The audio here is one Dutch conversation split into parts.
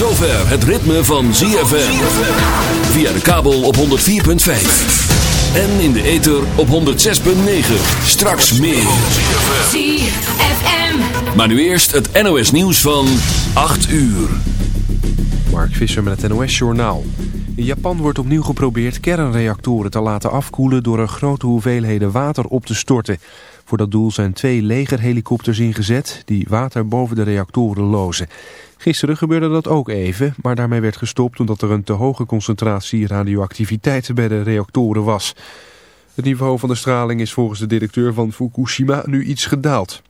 zover het ritme van ZFM. Via de kabel op 104.5. En in de ether op 106.9. Straks meer. ZFM. Maar nu eerst het NOS nieuws van 8 uur. Mark Visser met het NOS Journaal. In Japan wordt opnieuw geprobeerd kernreactoren te laten afkoelen... door er grote hoeveelheden water op te storten. Voor dat doel zijn twee legerhelikopters ingezet... die water boven de reactoren lozen. Gisteren gebeurde dat ook even, maar daarmee werd gestopt... omdat er een te hoge concentratie radioactiviteit bij de reactoren was. Het niveau van de straling is volgens de directeur van Fukushima nu iets gedaald.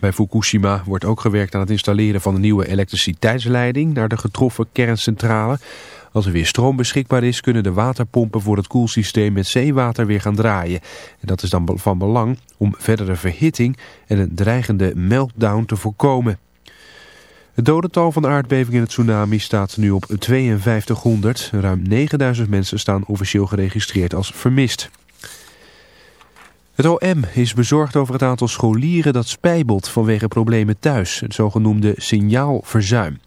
Bij Fukushima wordt ook gewerkt aan het installeren van een nieuwe elektriciteitsleiding naar de getroffen kerncentrale. Als er weer stroom beschikbaar is, kunnen de waterpompen voor het koelsysteem met zeewater weer gaan draaien. En dat is dan van belang om verdere verhitting en een dreigende meltdown te voorkomen. Het dodental van de aardbeving en het tsunami staat nu op 5200. Ruim 9000 mensen staan officieel geregistreerd als vermist. Het OM is bezorgd over het aantal scholieren dat spijbelt vanwege problemen thuis, het zogenoemde signaalverzuim.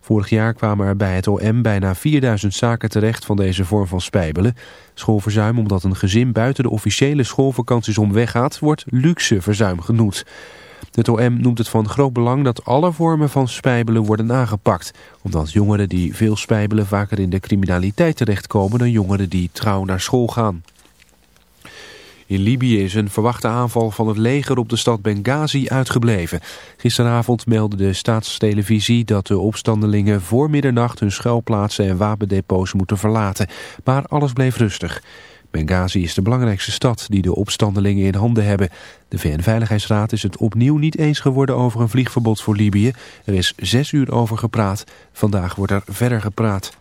Vorig jaar kwamen er bij het OM bijna 4000 zaken terecht van deze vorm van spijbelen. Schoolverzuim omdat een gezin buiten de officiële schoolvakanties om weggaat, wordt luxe verzuim genoemd. Het OM noemt het van groot belang dat alle vormen van spijbelen worden aangepakt. Omdat jongeren die veel spijbelen vaker in de criminaliteit terechtkomen dan jongeren die trouw naar school gaan. In Libië is een verwachte aanval van het leger op de stad Benghazi uitgebleven. Gisteravond meldde de staatstelevisie dat de opstandelingen voor middernacht hun schuilplaatsen en wapendepots moeten verlaten. Maar alles bleef rustig. Benghazi is de belangrijkste stad die de opstandelingen in handen hebben. De VN-veiligheidsraad is het opnieuw niet eens geworden over een vliegverbod voor Libië. Er is zes uur over gepraat. Vandaag wordt er verder gepraat.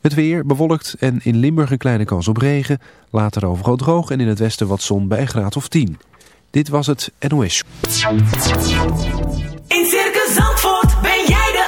Het weer bewolkt en in Limburg een kleine kans op regen. Later overal droog en in het westen wat zon bij een graad of 10. Dit was het NOS. In Circus Zandvoort ben jij de.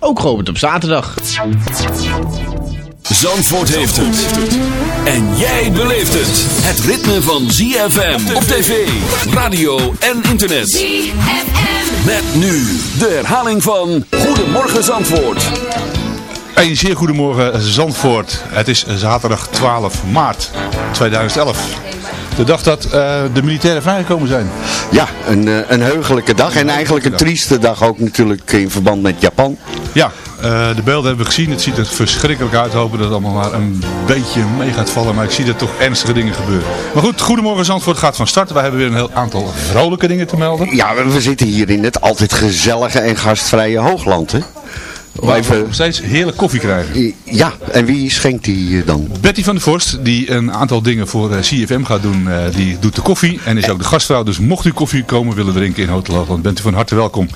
ook geopend op zaterdag. Zandvoort heeft het. En jij beleeft het. Het ritme van ZFM op tv, radio en internet. ZFM. Met nu de herhaling van Goedemorgen Zandvoort. Een zeer goedemorgen Zandvoort. Het is zaterdag 12 maart 2011. De dag dat eh, de militairen vrijgekomen zijn. Ja, een, eh, een heugelijke dag en eigenlijk een trieste dag ook natuurlijk in verband met Japan. Ja, eh, de beelden hebben we gezien. Het ziet er verschrikkelijk uit. Hopen dat het allemaal maar een beetje mee gaat vallen. Maar ik zie er toch ernstige dingen gebeuren. Maar goed, Goedemorgen Zandvoort gaat van start. Wij hebben weer een heel aantal vrolijke dingen te melden. Ja, we, we zitten hier in het altijd gezellige en gastvrije Hoogland, hè? Waar we nog steeds heerlijk koffie krijgen. Ja, en wie schenkt die eh, dan? Betty van der Vorst, die een aantal dingen voor eh, CFM gaat doen, eh, die doet de koffie en is ook de gastvrouw. Dus mocht u koffie komen willen drinken in Hotel Hoogland, bent u van harte welkom.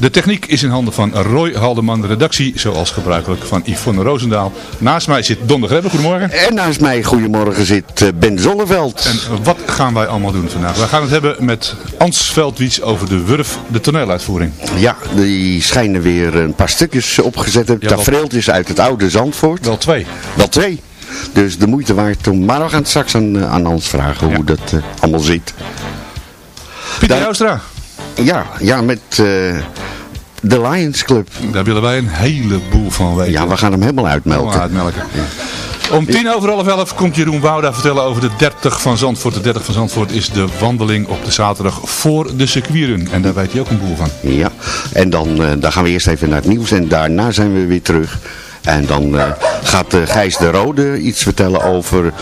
De techniek is in handen van Roy Haldeman, de redactie, zoals gebruikelijk van Yvonne Roosendaal. Naast mij zit Don de Grebbe, goedemorgen. En naast mij, goedemorgen, zit eh, Ben Zonneveld. En wat gaan wij allemaal doen vandaag? Wij gaan het hebben met Ans Veldwiets over de Wurf, de toneeluitvoering. Ja, die schijnen weer een paar stukjes opgezet. hebben. Ja, uit het oude Zandvoort. Wel twee. Wel twee. Dus de moeite waard om... Maar we gaan straks aan, eh, aan Hans vragen hoe dat eh, allemaal zit. Pieter Joustra, Ja, ja met eh, de Lions Club. daar willen wij een heleboel van weten. Ja, we gaan hem helemaal uitmelken. Helemaal uitmelken. Om tien over half elf komt Jeroen Wouda vertellen over de 30 van Zandvoort. De 30 van Zandvoort is de wandeling op de zaterdag voor de circuitrun. En daar weet hij ook een boel van. Ja, en dan, dan gaan we eerst even naar het nieuws en daarna zijn we weer terug. En dan eh, gaat eh, Gijs de Rode iets vertellen over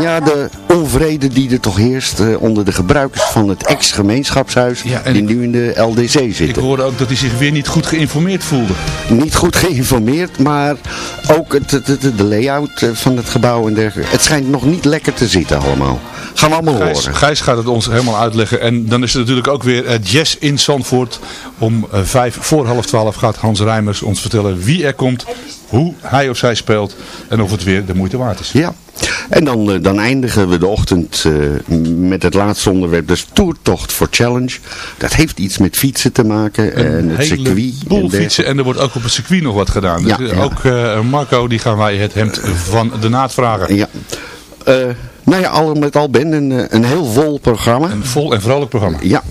ja, de onvrede die er toch heerst eh, onder de gebruikers van het ex-gemeenschapshuis Ja, die ik- nu in de LDC Ik zitten. hoorde ook dat hij zich weer niet goed geïnformeerd voelde. Niet goed geïnformeerd, maar ook het, het, het- de layout van het gebouw en dergelijke. Het schijnt nog niet lekker te zitten allemaal. Gaan we allemaal Gijs, horen. Gijs gaat het ons helemaal uitleggen. En dan is er natuurlijk ook weer eh, jazz in Zandvoort. Om eh, vijf voor half twaalf gaat Hans Rijmers ons vertellen wie er komt. Hoe hij of zij speelt. En of het weer de moeite waard is. Ja, en dan, eh, dan eindigen we de ochtend met het laatste onderwerp, dus Toertocht voor Challenge. Dat heeft iets met fietsen te maken en Een het circuit. en fietsen. En er wordt ook op het circuit nog wat gedaan. Dus Ja, ja. ook Marco, die gaan wij het hemd van de naad vragen. Ja. Nou ja, al met al Ben, een, eh, een heel vol programma. Een vol en vrolijk programma. Ja.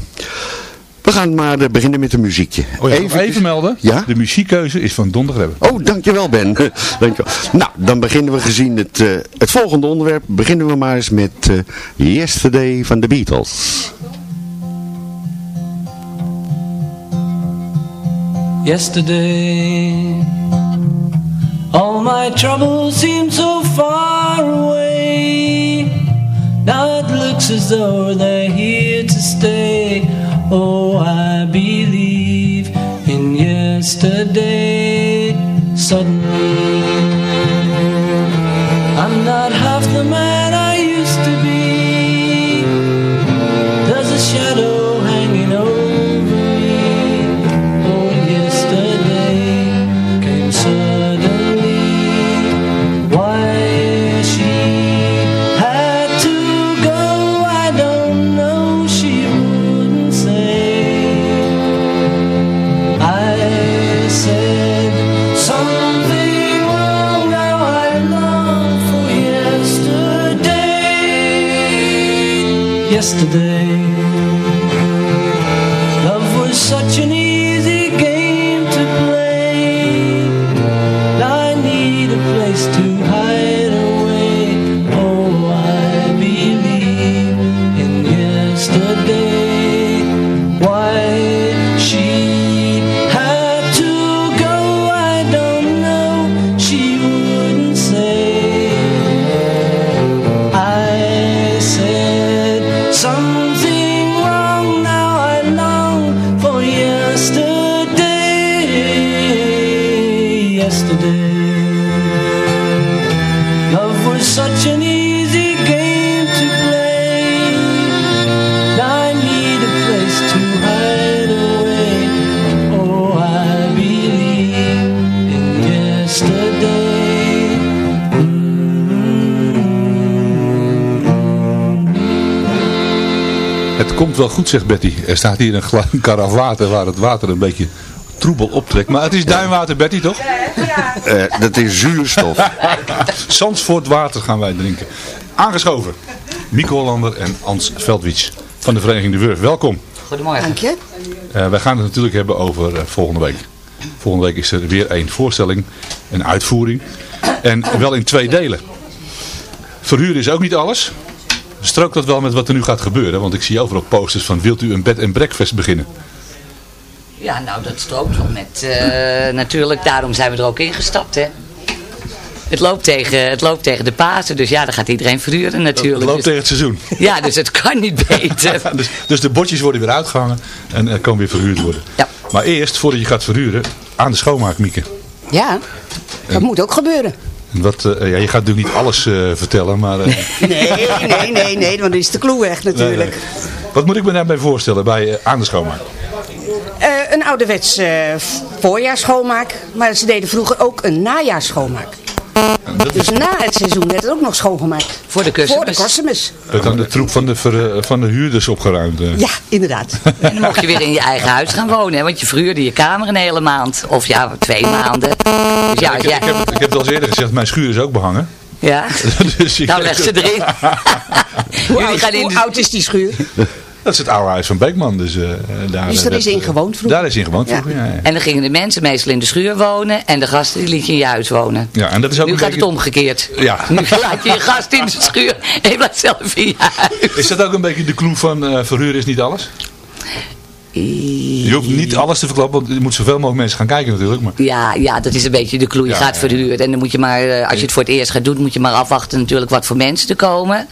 We gaan maar eh, beginnen met een muziekje. Oh ja, even, even melden. Ja? De muziekkeuze is van Don de Grebbe. Oh, dankjewel Ben. dankjewel. Nou, dan beginnen we gezien het, eh, het volgende onderwerp. Beginnen we maar eens met Yesterday van de Beatles. Yesterday, all my troubles seem so far away. Now it looks as though they're here to stay. Oh, I believe in yesterday. Suddenly, Yesterday. Goed, zegt Betty. Er staat hier een, karaf water waar het water een beetje troebel optrekt. Maar het is duinwater, Betty, toch? Eh, dat is zuurstof. Zandvoort water gaan wij drinken. Aangeschoven. Mieke Hollander en Ans Veldwits van de Vereniging De Wurf. Welkom. Goedemorgen. Dank je. Eh, wij gaan het natuurlijk hebben over eh, volgende week. Volgende week is er weer een voorstelling, een uitvoering. En wel in twee delen. Verhuren is ook niet alles. Strookt dat wel met wat er nu gaat gebeuren? Want ik zie overal posters van wilt u een bed en breakfast beginnen? Ja, nou dat strookt wel met, eh, natuurlijk, daarom zijn we er ook ingestapt, hè. Het loopt, tegen, het loopt tegen de Pasen, dus ja, dan gaat iedereen verhuren natuurlijk. Het loopt Dus- tegen het seizoen. Ja, dus het kan niet beter. dus, dus de bordjes worden weer uitgehangen en er kan weer verhuurd worden. Ja. Maar eerst, voordat je gaat verhuren, aan de schoonmaak, Mieke. Ja, dat moet ook gebeuren. Wat, eh, ja, je gaat natuurlijk niet alles eh, vertellen, maar... eh, Nee, nee, nee, nee, want dan is de clue weg natuurlijk. nee, nee. Wat moet ik me daarbij voorstellen bij aan de schoonmaak? Een ouderwets voorjaarsschoonmaak, maar ze deden vroeger ook een Dus na het seizoen werd het ook nog schoongemaakt. Voor de Voor de kerstmis. Werd dan de troep van de, ver- van de huurders opgeruimd? eh? Ja, inderdaad. En dan mocht je weer in je eigen huis gaan wonen, hè, want je verhuurde je kamer een hele maand. Of ja, twee maanden. Dus ja, ik, jij... ik, heb, het- ik heb het al eens eerder gezegd, mijn schuur is ook behangen. Ja. dus Nou, leg ze erin. Hoe, Jullie oud, gaan in hoe de- oud is die schuur? Dat is het oude huis van Beekman. Dus, eh, daar, Dus er eh, is in gewoond vroeger? Daar is in gewoond vroeger, ja. ja. En dan gingen de mensen meestal in de schuur wonen en de gasten die liet je in je huis wonen. Ja, en dat is ook Nu een gaat beetje- het omgekeerd. Ja. Nu laat je je gast in de schuur en je blijft zelf in je huis. Is dat ook een beetje de clue van eh verhuren is niet alles? Je hoeft niet alles te verklappen, want er moet zoveel mogelijk mensen gaan kijken natuurlijk. Maar Ja, ja, dat is een beetje de clue. Je Ja, gaat verhuren. En dan moet je maar, eh, als je het voor het eerst gaat doen, moet je maar afwachten natuurlijk wat voor mensen er komen.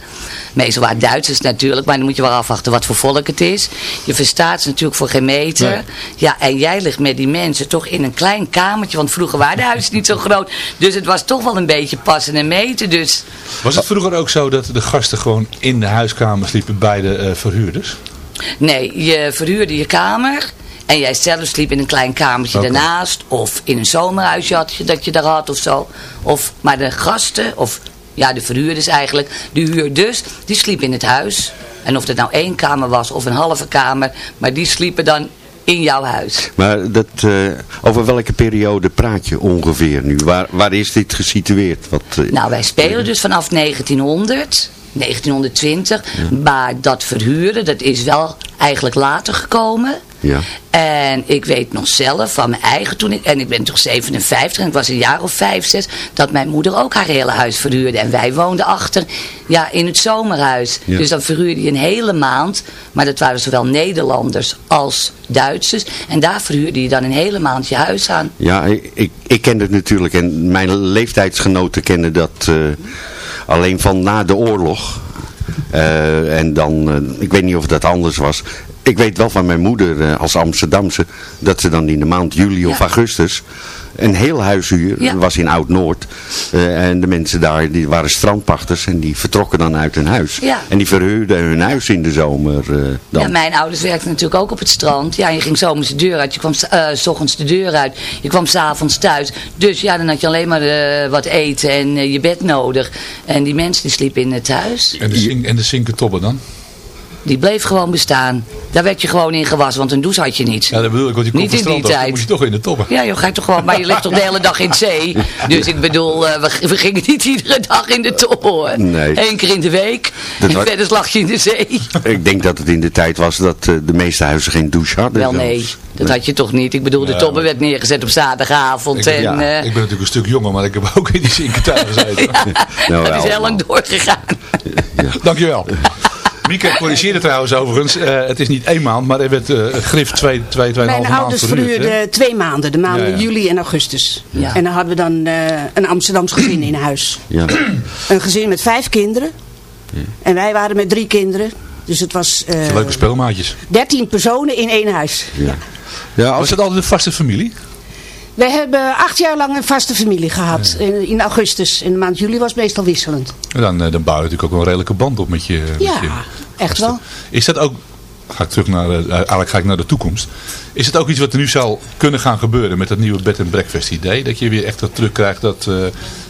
Meestal waren Duitsers natuurlijk, maar dan moet je wel afwachten wat voor volk het is. Je verstaat ze natuurlijk voor geen meter. Nee. Ja, en jij ligt met die mensen toch in een klein kamertje, want vroeger waren de huizen niet zo groot. Dus het was toch wel een beetje passen en meten. Dus was het vroeger ook zo dat de gasten gewoon in de huiskamer sliepen bij de eh, verhuurders? Nee, je verhuurde je kamer en jij zelf sliep in een klein kamertje daarnaast. Of in een zomerhuisje had je, dat je daar had of zo. Of, maar de gasten, of ja, de verhuurders eigenlijk, de huurders, die sliepen in het huis. En of dat nou één kamer was of een halve kamer, maar die sliepen dan in jouw huis. Maar dat, eh, over welke periode praat je ongeveer nu? Waar, waar is dit gesitueerd? Wat, eh, Nou, wij spelen dus vanaf 1900, 1920. Maar dat verhuren, dat is wel eigenlijk later gekomen. Ja. En ik weet nog zelf van mijn eigen toen ik, en ik ben toch 57 en ik was een jaar of 5, 6, dat mijn moeder ook haar hele huis verhuurde. En wij woonden achter, ja, in het zomerhuis. Ja. Dus dan verhuurde je een hele maand, maar dat waren zowel Nederlanders als Duitsers. En daar verhuurde je dan een hele maand je huis aan. Ja, ik, ik, ik ken het natuurlijk en mijn leeftijdsgenoten kennen dat eh, alleen van na de oorlog. Eh, en dan, eh, ik weet niet of dat anders was. Ik weet wel van mijn moeder eh, als Amsterdamse dat ze dan in de maand juli of augustus een heel huishuur Ja. was in Oud-Noord. Eh, en de mensen daar die waren strandpachters en die vertrokken dan uit hun huis. Ja. En die verhuurden hun huis in de zomer eh, dan. Ja, mijn ouders werkten natuurlijk ook op het strand. Ja, je ging zomers de deur uit. Je kwam s ochtends de deur uit. Je kwam s'avonds thuis. Dus ja, dan had je alleen maar eh, wat eten en je bed nodig. En die mensen die sliepen in het huis. En de, zink, en de zinkentobben dan? Die bleef gewoon bestaan. Daar werd je gewoon in gewassen, want een douche had je niet. Ja, dat bedoel ik, want je Niet in die af, dan tijd. moet je toch in de tobben. Ja, joh, ga je toch gewoon, maar je ligt toch de hele dag in het zee. Dus ik bedoel, eh, we, we gingen niet iedere dag in de top hoor. Nee. Eén keer in de week. Dat en verder lag je in de zee. Ik denk dat het in de tijd was dat eh, de meeste huizen geen douche hadden. Wel nee, zelfs. dat had je toch niet. Ik bedoel, de Ja, tobben maar- werd neergezet op zaterdagavond. Ik, en, ja, eh, ik ben natuurlijk een stuk jonger, maar ik heb ook in die zinkentuin gezeten. Nou, dat is wel. heel lang doorgegaan. Dankjewel. Mieke corrigeerde trouwens overigens. eh, het is niet één maand, maar er werd eh grif twee, twee, tweeënhalve Mijn maand ouders verhuurden twee maanden, de maanden Ja, ja. juli en augustus. Ja. En dan hadden we dan eh, een Amsterdams gezin in huis. Ja. Een gezin met vijf kinderen. En wij waren met drie kinderen. Dus het was eh Leuke speelmaatjes. 13 personen in één huis. Ja. Ja, Was als, het altijd een vaste familie? We hebben acht jaar lang een vaste familie gehad. In, in augustus. En de maand juli was meestal wisselend. En dan, dan bouw je natuurlijk ook wel een redelijke band op met je. met Ja, je echt wel. Is dat ook ga ik terug naar, eh, eigenlijk ga ik naar de toekomst. Is het ook iets wat er nu zou kunnen gaan gebeuren met dat nieuwe bed and breakfast idee? Dat je weer echt dat terugkrijgt dat, eh,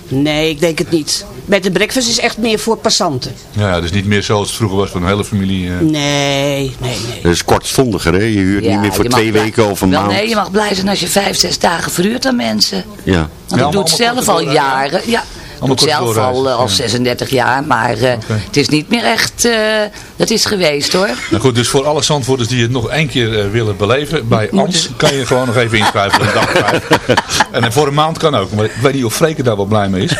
Nee, ik denk het niet. Bed and breakfast is echt meer voor passanten. ja, dus niet meer zoals het vroeger was voor een hele familie. eh. Nee, nee, nee. Dat is kortstondiger, hè? Je huurt niet meer voor twee blij- weken of een Wel, maand. Nee, je mag blij zijn als je vijf, zes dagen verhuurt aan mensen. Ja. Want ik doe het zelf al jaren. Ja, doe korte zelf al, eh, al ja. 36 jaar. Maar eh, het is niet meer echt... eh, dat is geweest hoor. Nou goed, dus voor alle Zandvoorters die het nog één keer willen beleven, bij Ans kan je gewoon nog even inschrijven een dag. En voor een maand kan ook, maar ik weet niet of Freke daar wel blij mee is.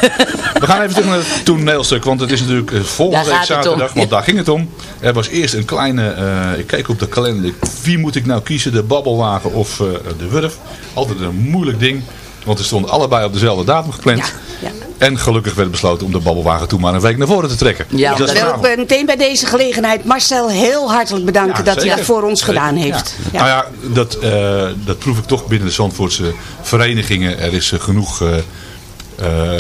We gaan even terug naar het toneelstuk, want het is natuurlijk volgende week zaterdag, want daar ging het om. Er was eerst een kleine, ik keek op de kalender, wie moet ik nou kiezen, de babbelwagen of de wurf? Altijd een moeilijk ding, want er stonden allebei op dezelfde datum gepland. En gelukkig werd besloten om de babbelwagen toen maar een week naar voren te trekken. Ja, Dus dat Ik wil ook meteen bij deze gelegenheid Marcel heel hartelijk bedanken Ja, dat hij dat voor ons gedaan heeft. Ja. Nou ja, dat, eh, dat proef ik toch binnen de Zandvoortse verenigingen. Er is eh, genoeg eh,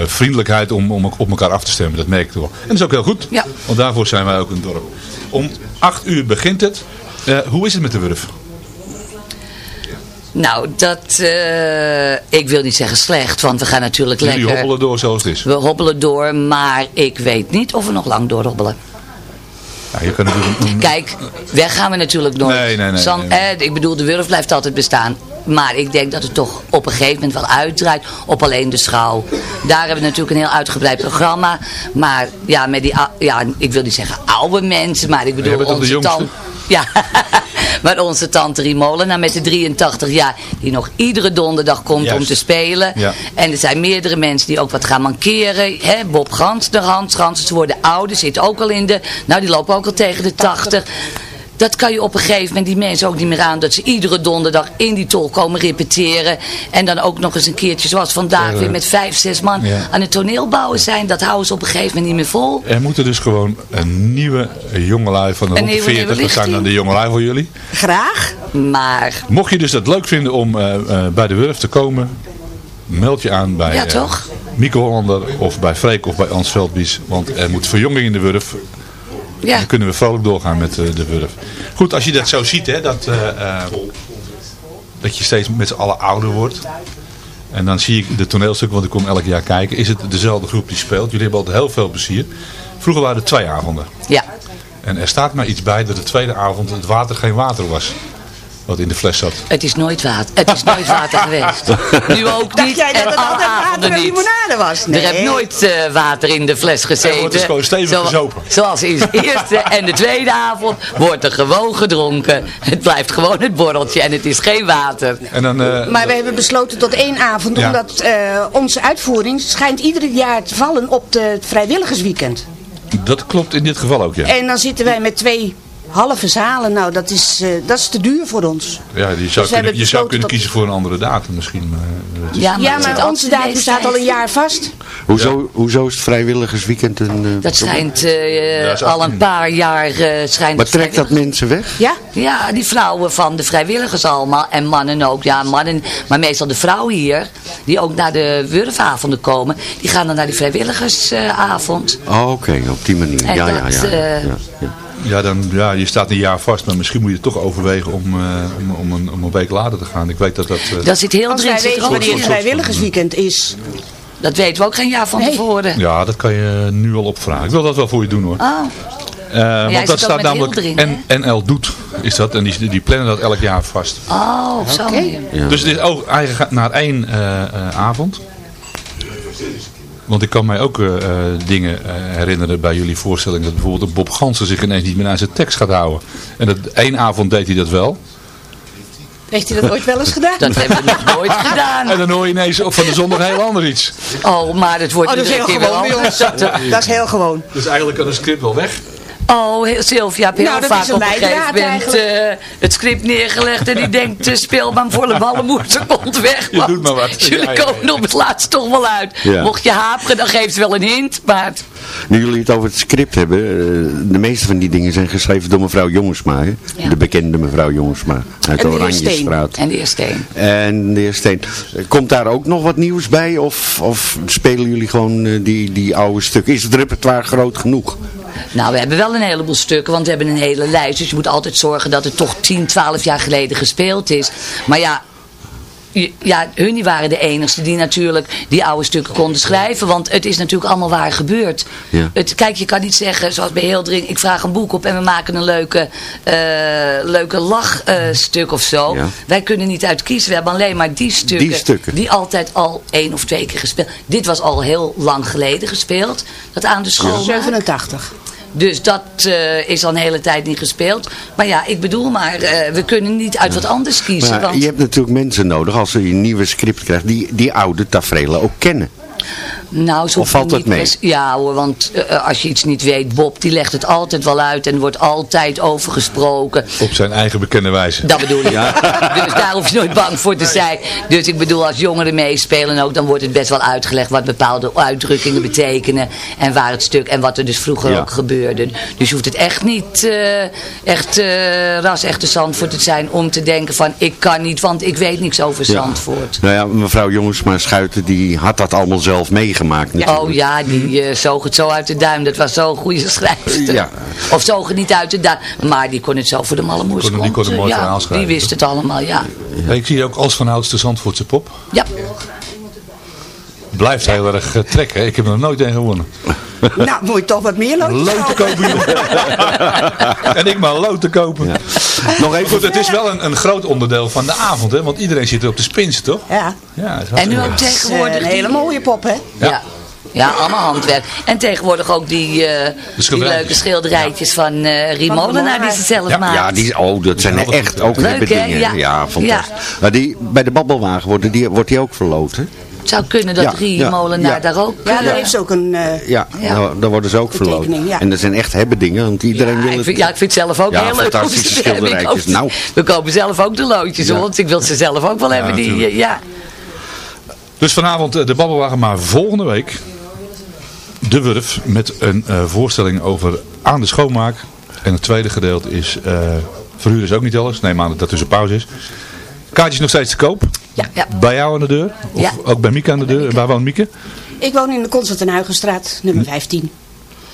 vriendelijkheid om, om op elkaar af te stemmen. Dat merk ik wel. En dat is ook heel goed. Ja. Want daarvoor zijn wij ook een dorp. Om acht uur begint het. Hoe is het met de Wurf? Nou, dat... eh, ik wil niet zeggen slecht, want we gaan natuurlijk Jullie lekker... hobbelen door zoals het is. We hobbelen door, maar ik weet niet of we nog lang doorhobbelen. Ja, je kan natuurlijk Kijk, weg gaan we natuurlijk nooit. Nee, nee, nee, San- eh, ik bedoel, de Wurf blijft altijd bestaan. Maar ik denk dat het toch op een gegeven moment wel uitdraait op alleen de schouw. Daar hebben we natuurlijk een heel uitgebreid programma. Maar ja, met die, ja ik wil niet zeggen oude mensen, maar ik bedoel onze tante... Ja, maar onze tante Rimolenaar met de 83 jaar, die nog iedere donderdag komt Juist. om te spelen. Ja. En er zijn meerdere mensen die ook wat gaan mankeren. Hè? Bob Gans, de Hans, ze worden ouder, zit ook al in de... Nou, die lopen ook al tegen de 80. Dat kan je op een gegeven moment die mensen ook niet meer aan. Dat ze iedere donderdag in die tol komen repeteren. En dan ook nog eens een keertje zoals vandaag weer met vijf, zes man Ja. aan het toneel bouwen zijn. Dat houden ze op een gegeven moment niet meer vol. Er moeten dus gewoon een nieuwe jongelui van de Een rond de nieuwe- nieuwe 40. Dat zijn dan de jongelui voor jullie. Graag. Maar Mocht je dus dat leuk vinden om eh, eh, bij de Wurf te komen, meld je aan bij Ja, eh, toch? Mieke Hollander of bij Freek of bij Ans Veldbies. Want er moet verjonging in de Wurf. Ja, Dan kunnen we vrolijk doorgaan met eh, de Wurf. Goed, als je dat zo ziet, hè, dat, eh, eh, dat je steeds met z'n allen ouder wordt. En dan zie ik de toneelstukken, want ik kom elk jaar kijken. Is het dezelfde groep die speelt? Jullie hebben altijd heel veel plezier. Vroeger waren er twee avonden. ja. En er staat maar iets bij dat de tweede avond het water geen water was. Wat in de fles zat. Het is nooit water. Het is nooit water geweest. Nu ook Dacht niet. jij dat en het alle altijd water avonden en limonade was? Nee. Er heeft nooit eh, water in de fles gezeten. Er wordt dus gewoon stevig gezopen. Zoals in de eerste en de tweede avond wordt er gewoon gedronken. Het blijft gewoon het borreltje en het is geen water. En dan, eh, Maar we hebben besloten tot één avond, Ja. omdat eh, onze uitvoering schijnt ieder jaar te vallen op de vrijwilligersweekend. dat klopt in dit geval ook, ja. En dan zitten wij met twee halve zalen. Nou, dat is, eh, dat is te duur voor ons. Ja, je zou, Dus kunnen, je zou kunnen kiezen voor een andere datum misschien. Maar, eh, het is- Ja, maar onze datum staat al een jaar vast. Hoezo, hoezo is het vrijwilligersweekend een... eh, Dat schijnt eh, al een 18. paar jaar uh, schijnt Maar trekt dat mensen weg? Ja? Ja, die vrouwen van de vrijwilligers allemaal. En mannen ook. Ja, mannen. Maar meestal de vrouwen hier. Die ook naar de wurfavonden komen. Die gaan dan naar die vrijwilligersavond. Oh, Oké, op die manier. En ja, ja, dat, ja, ja, eh, ja, ja. dan, ja, je staat een jaar vast, maar misschien moet je toch overwegen om, eh, om, om, een, om een week later te gaan. Ik weet dat dat... eh, dat zit heel Als wij weten wanneer het vrijwilligersweekend is. Dat weten we ook geen jaar van Nee. tevoren. ja, dat kan je nu al opvragen. Ik wil dat wel voor je doen hoor. Oh, Eh, want dat staat met namelijk Hilde erin, N- NL Doet is dat. En die, die plannen dat elk jaar vast. oh. Ja. Dus het is ook eigenlijk naar één eh, eh, avond. Want ik kan mij ook eh, eh, dingen eh, herinneren bij jullie voorstelling. Dat bijvoorbeeld een Bob Gansen zich ineens niet meer aan zijn tekst gaat houden. En dat één avond deed hij dat wel. Heeft hij dat ooit wel eens gedaan? Dat hebben we nog nooit gedaan. En dan hoor je ineens op van de zondag heel ander iets. Oh, maar het wordt Oh, dat is heel wel gewoon bij ons. anders. Dat is heel gewoon. Dus eigenlijk kan een script wel weg. Oh, Sylvia heeft heel Nou, vaak op een gegeven leidraad moment eh, het script neergelegd. En die denkt, uh, speelbaan voor de ballenmoer, komt weg. Je doet maar wat. Jullie Ja, ja, ja. komen op het laatst toch wel uit. Ja. Mocht je haperen, dan geeft ze wel een hint. Maar Nu jullie het over het script hebben, eh, de meeste van die dingen zijn geschreven door mevrouw Jongensma. Hè? Ja. De bekende mevrouw Jongensma uit En de. Oranjestraat. en de eerste een. En de heer Steen, eh, komt daar ook nog wat nieuws bij? Of, of spelen jullie gewoon die, die oude stukken? Is het repertoire groot genoeg? Nou, we hebben wel een heleboel stukken, want we hebben een hele lijst. Dus je moet altijd zorgen dat het toch 10, 12 jaar geleden gespeeld is. Maar ja, ja, hun die waren de enigste die natuurlijk die oude stukken konden schrijven. Want het is natuurlijk allemaal waar gebeurd. Ja. Het, kijk, je kan niet zeggen, zoals bij Hildering, ik vraag een boek op en we maken een leuke, eh leuke lachstuk of zo. Ja. Wij kunnen niet uitkiezen. We hebben alleen maar die stukken, Die stukken. die altijd al één of twee keer gespeeld. Dit was al heel lang geleden gespeeld, dat aan de school. 87. Dus dat eh, is al een hele tijd niet gespeeld. Maar ja, ik bedoel maar, eh, we kunnen niet uit wat anders kiezen. Maar want... je hebt natuurlijk mensen nodig als je een nieuwe script krijgt die die oude tafereelen ook kennen. Nou, zo Of valt niet het mee? Ja hoor, want eh, als je iets niet weet, Bob die legt het altijd wel uit en er wordt altijd over gesproken. Op zijn eigen bekende wijze. Dat bedoel ik. Dus daar hoef je nooit bang voor te zijn. Dus ik bedoel, als jongeren meespelen ook, dan wordt het best wel uitgelegd wat bepaalde uitdrukkingen betekenen. En waar het stuk, en wat er dus vroeger Ja. ook gebeurde. Dus je hoeft het echt niet eh, echt eh ras echte Zandvoort te zijn om te denken van, ik kan niet, want ik weet niks over Ja. Zandvoort. Nou ja, mevrouw Jongensma Schuiten die had dat allemaal zelf meegemaakt natuurlijk. Oh ja, die eh, zoog het zo uit de duim. Dat was zo'n goede schrijfster. Ja. Of zoog het niet uit de duim. Maar die kon het zo voor de malle moes. Die kon- mooi ja, verhaal schrijven, Die wist het allemaal, ja. Ik zie ook als van oudste Zandvoortse pop. Ja. Blijft heel erg eh, trekken. Ik heb er nog nooit een gewonnen. nou, moet je toch wat meer te kopen. en ik maar lood te kopen. Nog even Goed, het is wel een, een groot onderdeel van de avond, hè? want iedereen zit er op de spinsen, toch? Ja, Ja, En nu ook tegenwoordig... een die- hele mooie pop, hè? Ja. ja. allemaal handwerk. En tegenwoordig ook die, eh, die leuke schilderijtjes van eh Molenaar die ze zelf Ja, maakt. Ja, die, oh, dat zijn echt ook Leuk, hebben hè? dingen. Ja. Ja, fantastisch. Maar die, bij de babbelwagen worden die, wordt die ook verloot, hè? Het zou kunnen dat Ja, Rie ja, Molenaar ja. daar ook... Ja, daar heeft ze ook een... eh, Ja, Ja. nou, daar worden ze ook Een verloot. En dat zijn echt hebben dingen, want iedereen Ja, wil ik het. vind, ja, ik vind het zelf ook Ja, heel leuk. fantastische schilderijtjes. Nou. We kopen zelf ook de loodjes, hoor, want ik wil ze zelf ook wel hebben. Die, ja. Dus vanavond eh, de babbelwagen, maar volgende week de Wurf met een eh, voorstelling over aan de schoonmaak. En het tweede gedeelte is, eh verhuren is ook niet alles. Neem aan dat dat tussen pauze is. Kaartjes nog steeds te koop. Ja, ja. Bij jou aan de deur. Of Ja. ook bij Mieke aan de deur. Waar woont Mieke? Ik woon in de Constant en Huigenstraat, nummer 15.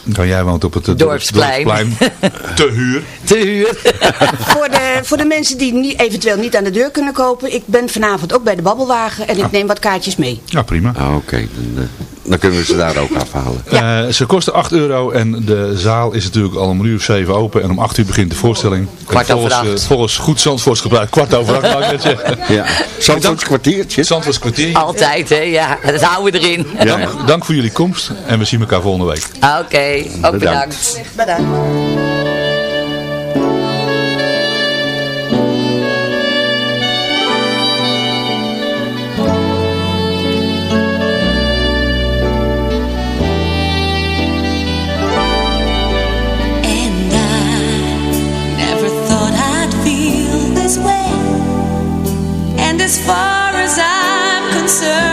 Nou, jij woont op het Dorpsplein. Dorpsplein. Te huur. Te huur. voor, de, voor de mensen die niet, eventueel niet aan de deur kunnen kopen. Ik ben vanavond ook bij de Babbelwagen en ik neem wat kaartjes mee. Ja, prima. Ah, Oké, dan, eh, dan kunnen we ze daar ook afhalen. Eh, ze kosten 8 euro en de zaal is natuurlijk al om een uur of 7 open. En om 8 uur begint de voorstelling. Kwart En over volgens, acht. eh, volgens goed Zandvoorts gebruik, kwart over acht. wou ik net zeggen. Ja. Zandvoorts kwartiertje. Zandvoorts kwartier. Altijd, hè. Ja, dat houden we erin. Dank, dank voor jullie komst en we zien elkaar volgende week. Oké, ook bedankt. Bedankt. And I'm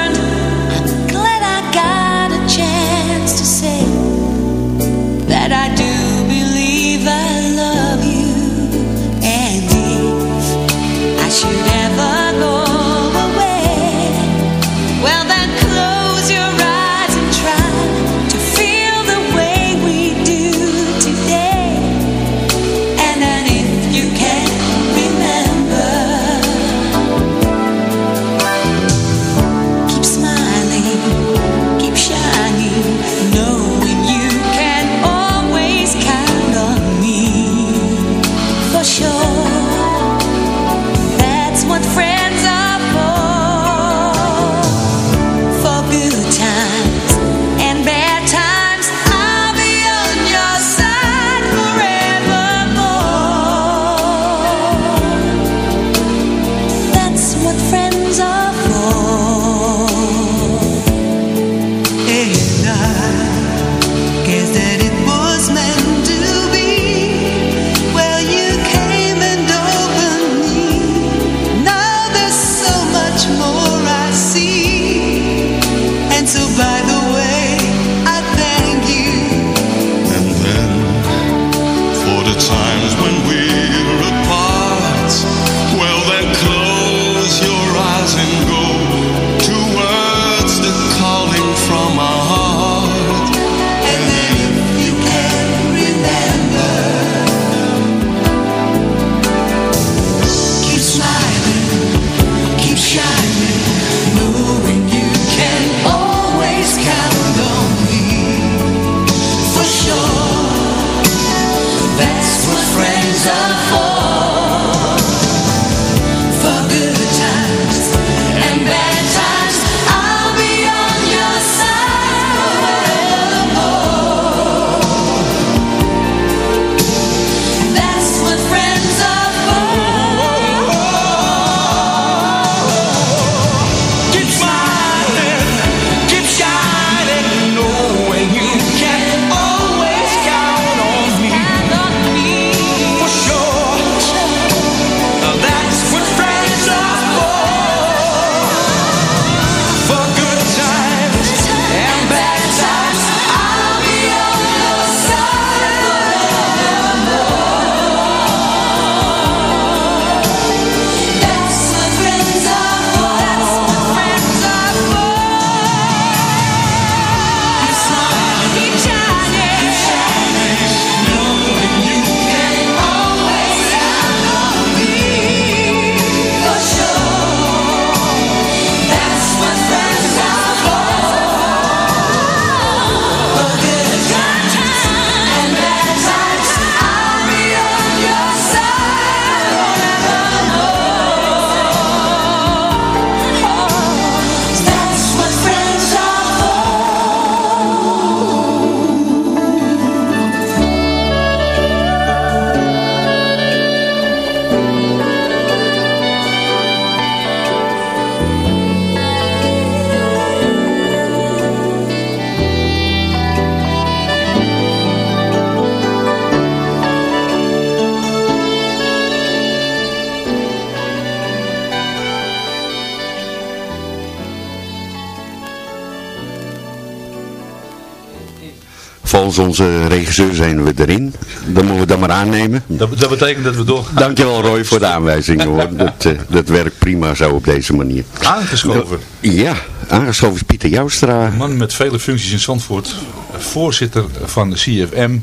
onze regisseur zijn we erin. Dan moeten we dat maar aannemen. Dat, dat betekent dat we doorgaan. Dankjewel Roy voor de aanwijzingen hoor. Dat, eh, dat werkt prima zo op deze manier. Aangeschoven. Ja, aangeschoven is Pieter Joustra. Een man met vele functies in Zandvoort. Voorzitter van de CFM.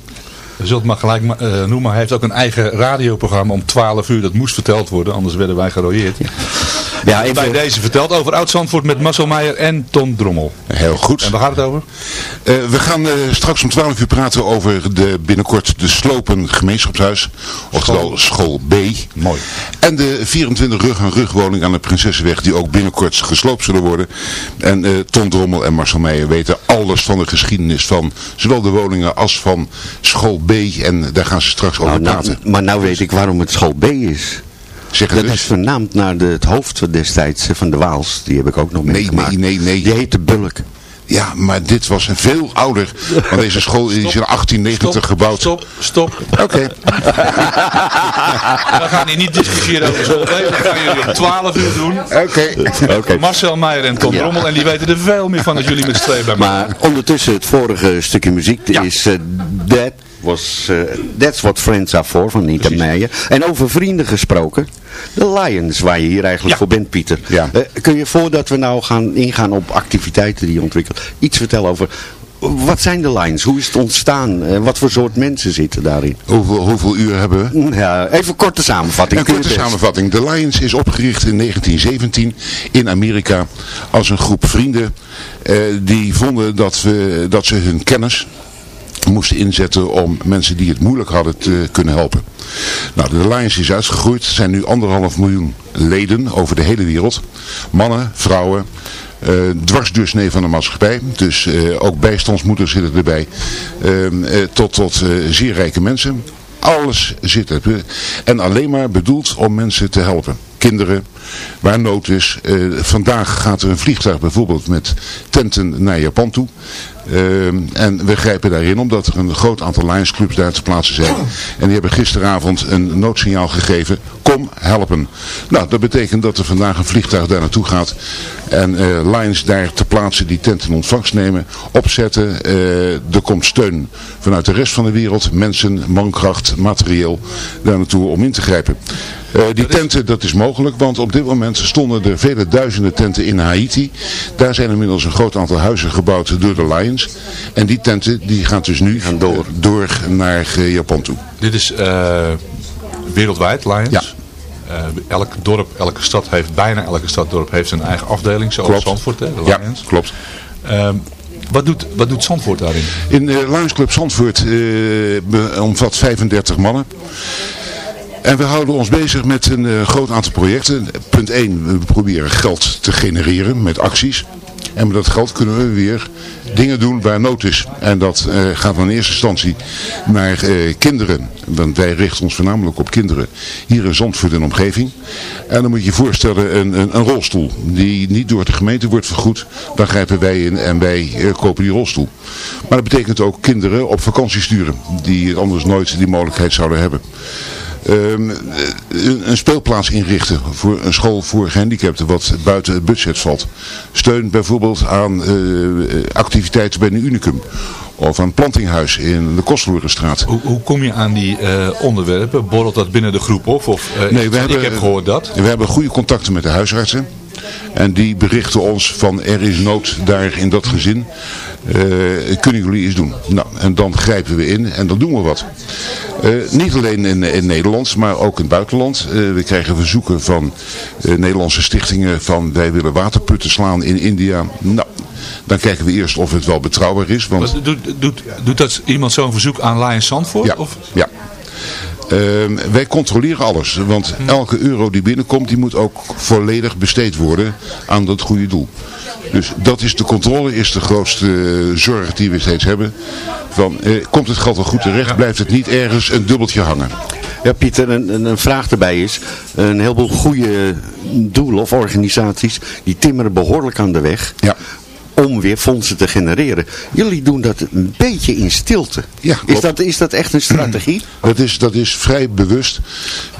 Je zult het maar gelijk eh, noemen. Hij heeft ook een eigen radioprogramma om 12 uur. Dat moest verteld worden, anders werden wij gerooieerd. Ja, even- Bij deze verteld over Oud-Zandvoort met Marcel Meijer en Ton Drommel. Heel goed. En waar gaat het over? Eh, we gaan eh, straks om 12 uur praten over de, binnenkort de Slopen gemeenschapshuis. Oftewel school B. Mooi. En de 24 rug aan rug woning aan de Prinsessenweg die ook binnenkort gesloopt zullen worden. En eh Ton Drommel en Marcel Meijer weten alles van de geschiedenis van zowel de woningen als van school B. En daar gaan ze straks over Nou, nou, praten. maar nou weet ik waarom het school B is. Zeg dat is vernaamd naar de, het hoofd destijds van de Waals. Die heb ik ook nog Nee, meegemaakt. nee, nee, nee. Die heette Bulk. Ja, maar dit was een veel ouder. Want deze school is in 1890 gebouwd. Stop, stop. Oké. We gaan hier niet discussiëren over school B. Dat gaan jullie om 12 uur doen. Oké. Marcel Meijer en Ton Ja. Drommel. En die weten er veel meer van als jullie met z'n bij. Maar ondertussen het vorige stukje muziek is eh, That was eh, That's What Friends Are For van Nita Meijer. En over vrienden gesproken. De Lions, waar je hier eigenlijk voor bent, Pieter. Ja. Eh, kun je voordat we nou gaan ingaan op activiteiten die je ontwikkelt, iets vertellen over wat zijn de Lions? Hoe is het ontstaan? Eh, wat voor soort mensen zitten daarin? Hoeveel, hoeveel uur hebben we? Ja, even korte samenvatting. Een korte samenvatting. De Lions is opgericht in 1917 in Amerika als een groep vrienden eh, die vonden dat, we, dat ze hun kennis moesten inzetten om mensen die het moeilijk hadden te kunnen helpen. Nou, de Lions is uitgegroeid. Er zijn nu anderhalf miljoen leden over de hele wereld. Mannen, vrouwen, eh dwarsdeursnee van de maatschappij. Dus eh, ook bijstandsmoeders zitten erbij. Eh, tot tot zeer rijke mensen. Alles zit er. En alleen maar bedoeld om mensen te helpen. Kinderen, waar nood is. Eh, vandaag gaat er een vliegtuig bijvoorbeeld met tenten naar Japan toe. Ehm, en we grijpen daarin omdat er een groot aantal Lions clubs daar te plaatsen zijn. En die hebben gisteravond een noodsignaal gegeven. Kom helpen. Nou, dat betekent dat er vandaag een vliegtuig daar naartoe gaat. En eh, Lions daar te plaatsen die tenten ontvangst nemen. Opzetten. Eh, er komt steun vanuit de rest van de wereld. Mensen, mankracht, materieel daar naartoe om in te grijpen. Eh, die tenten, dat is mogelijk, want op dit moment stonden er vele duizenden tenten in Haiti. Daar zijn inmiddels een groot aantal huizen gebouwd door de Lions. En die tenten die gaan dus nu gaan door, door naar eh, Japan toe. Dit is eh, wereldwijd, Lions. Ja. Eh, elk dorp, elke stad heeft, bijna elke stad, dorp heeft zijn eigen afdeling. Zoals Klopt. Zandvoort, hè, de Ja, Lions. klopt. Ehm, wat, doet, wat doet Zandvoort daarin? In de Lions Club Zandvoort eh, omvat 35 mannen. En we houden ons bezig met een eh, groot aantal projecten. Punt 1, we proberen geld te genereren met acties. En met dat geld kunnen we weer dingen doen waar nood is. En dat eh, gaat in eerste instantie naar eh, kinderen. Want wij richten ons voornamelijk op kinderen hier in Zandvoort en omgeving. En dan moet je je voorstellen een, een, rolstoel die niet door de gemeente wordt vergoed. Dan grijpen wij in en wij kopen die rolstoel. Maar dat betekent ook kinderen op vakantie sturen. Die anders nooit die mogelijkheid zouden hebben. Ehm, een, speelplaats inrichten voor een school voor gehandicapten wat buiten het budget valt. Steun bijvoorbeeld aan eh, activiteiten bij een unicum. Of een plantinghuis in de Kostverlorenstraat. Hoe, hoe kom je aan die eh, onderwerpen? Borrelt dat binnen de groep op? Of, eh, Nee, we ik hebben, heb gehoord dat. We hebben goede contacten met de huisartsen. En die berichten ons van er is nood daar in dat gezin. Eh, kunnen jullie iets doen? Nou, en dan grijpen we in en dan doen we wat. Niet alleen in, in Nederland, maar ook in het buitenland. We krijgen verzoeken van Nederlandse stichtingen van wij willen waterputten slaan in India. Nou, dan kijken we eerst of het wel betrouwbaar is. Want Wat Doet, doet, doet dat iemand zo'n verzoek aan Lions Zandvoort? Ja, Of? ja. Ehm, wij controleren alles, want elke euro die binnenkomt, die moet ook volledig besteed worden aan dat goede doel. Dus dat is de controle, is de grootste eh, zorg die we steeds hebben. Van, eh, komt het geld wel goed terecht, blijft het niet ergens een dubbeltje hangen. Ja, Pieter, een, een- vraag erbij is, een heleboel goede doelen of organisaties, die timmeren behoorlijk aan de weg. Om weer fondsen te genereren. Jullie doen dat een beetje in stilte. Ja, is, dat, is dat echt een strategie? Dat is, dat is vrij bewust.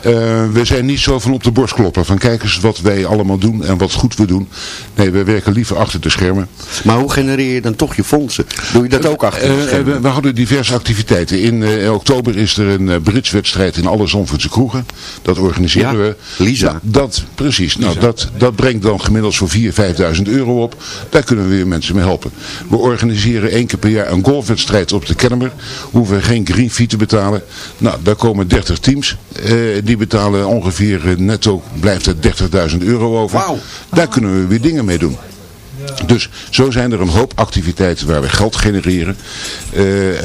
Eh, we zijn niet zo van op de borst kloppen. Van kijk eens wat wij allemaal doen en wat goed we doen. Nee, we werken liever achter de schermen. Maar hoe genereer je dan toch je fondsen? Doe je dat ook achter de Eh, eh, schermen? we, we hadden diverse activiteiten. In eh, oktober is er een uh, bridgewedstrijd in alle Zandvoortse kroegen. Dat organiseren Ja, we. Lisa. Nou, dat, precies. Nou, dat, dat brengt dan gemiddeld zo'n 4.000, 5.000 euro op. Daar kunnen we weer mensen mee helpen. We organiseren één keer per jaar een golfwedstrijd op de Kennemer. Hoeven we geen green fee te betalen. Nou, daar komen 30 teams. Eh, die betalen ongeveer eh, netto blijft er 30.000 euro over. Daar kunnen we weer dingen mee doen. Dus zo zijn er een hoop activiteiten waar we geld genereren, eh,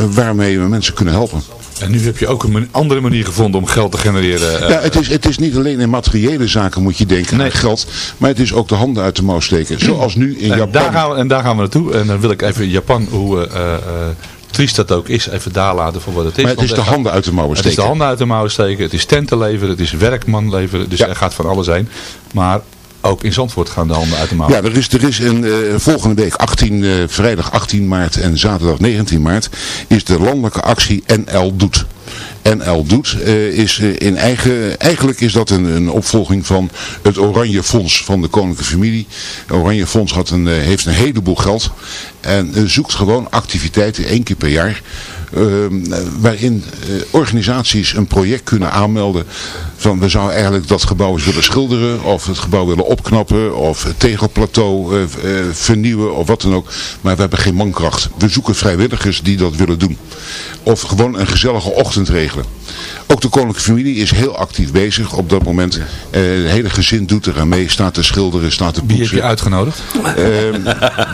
waarmee we mensen kunnen helpen. En nu heb je ook een andere manier gevonden om geld te genereren. eh, Ja, het is, het is niet alleen in materiële zaken moet je denken aan geld, maar het is ook de handen uit de mouw steken. Zoals nu in en, Japan. daar gaan we, en daar gaan we naartoe. En dan wil ik even Japan, hoe eh, eh, triest dat ook is, even daar laten voor wat het is. Maar het is de gaat- handen uit de mouwen Het is de steken. handen uit de mouwen steken. Het is tenten leveren. Het is werkman leveren. Dus er gaat van alles heen. Maar ook in Zandvoort gaan de handen uit de mouwen. Ja, er is, er is een, eh, volgende week 18, eh, vrijdag 18 maart en zaterdag 19 maart is de landelijke actie NL Doet. NL Doet eh, is eh, in eigen, eigenlijk is dat een, een opvolging van het Oranje Fonds van de koninklijke familie. Oranje Fonds had een, eh, heeft een heleboel geld en zoekt gewoon activiteiten één keer per jaar. eh, waarin organisaties een project kunnen aanmelden van we zouden eigenlijk dat gebouw eens willen schilderen of het gebouw willen opknappen of het tegelplateau vernieuwen of wat dan ook. Maar we hebben geen mankracht. We zoeken vrijwilligers die dat willen doen. Of gewoon een gezellige ochtend regelen. Ook de koninklijke familie is heel actief bezig op dat moment. Eh, het hele gezin doet er aan mee, staat te schilderen, staat te Wie heb je uitgenodigd? Ehm,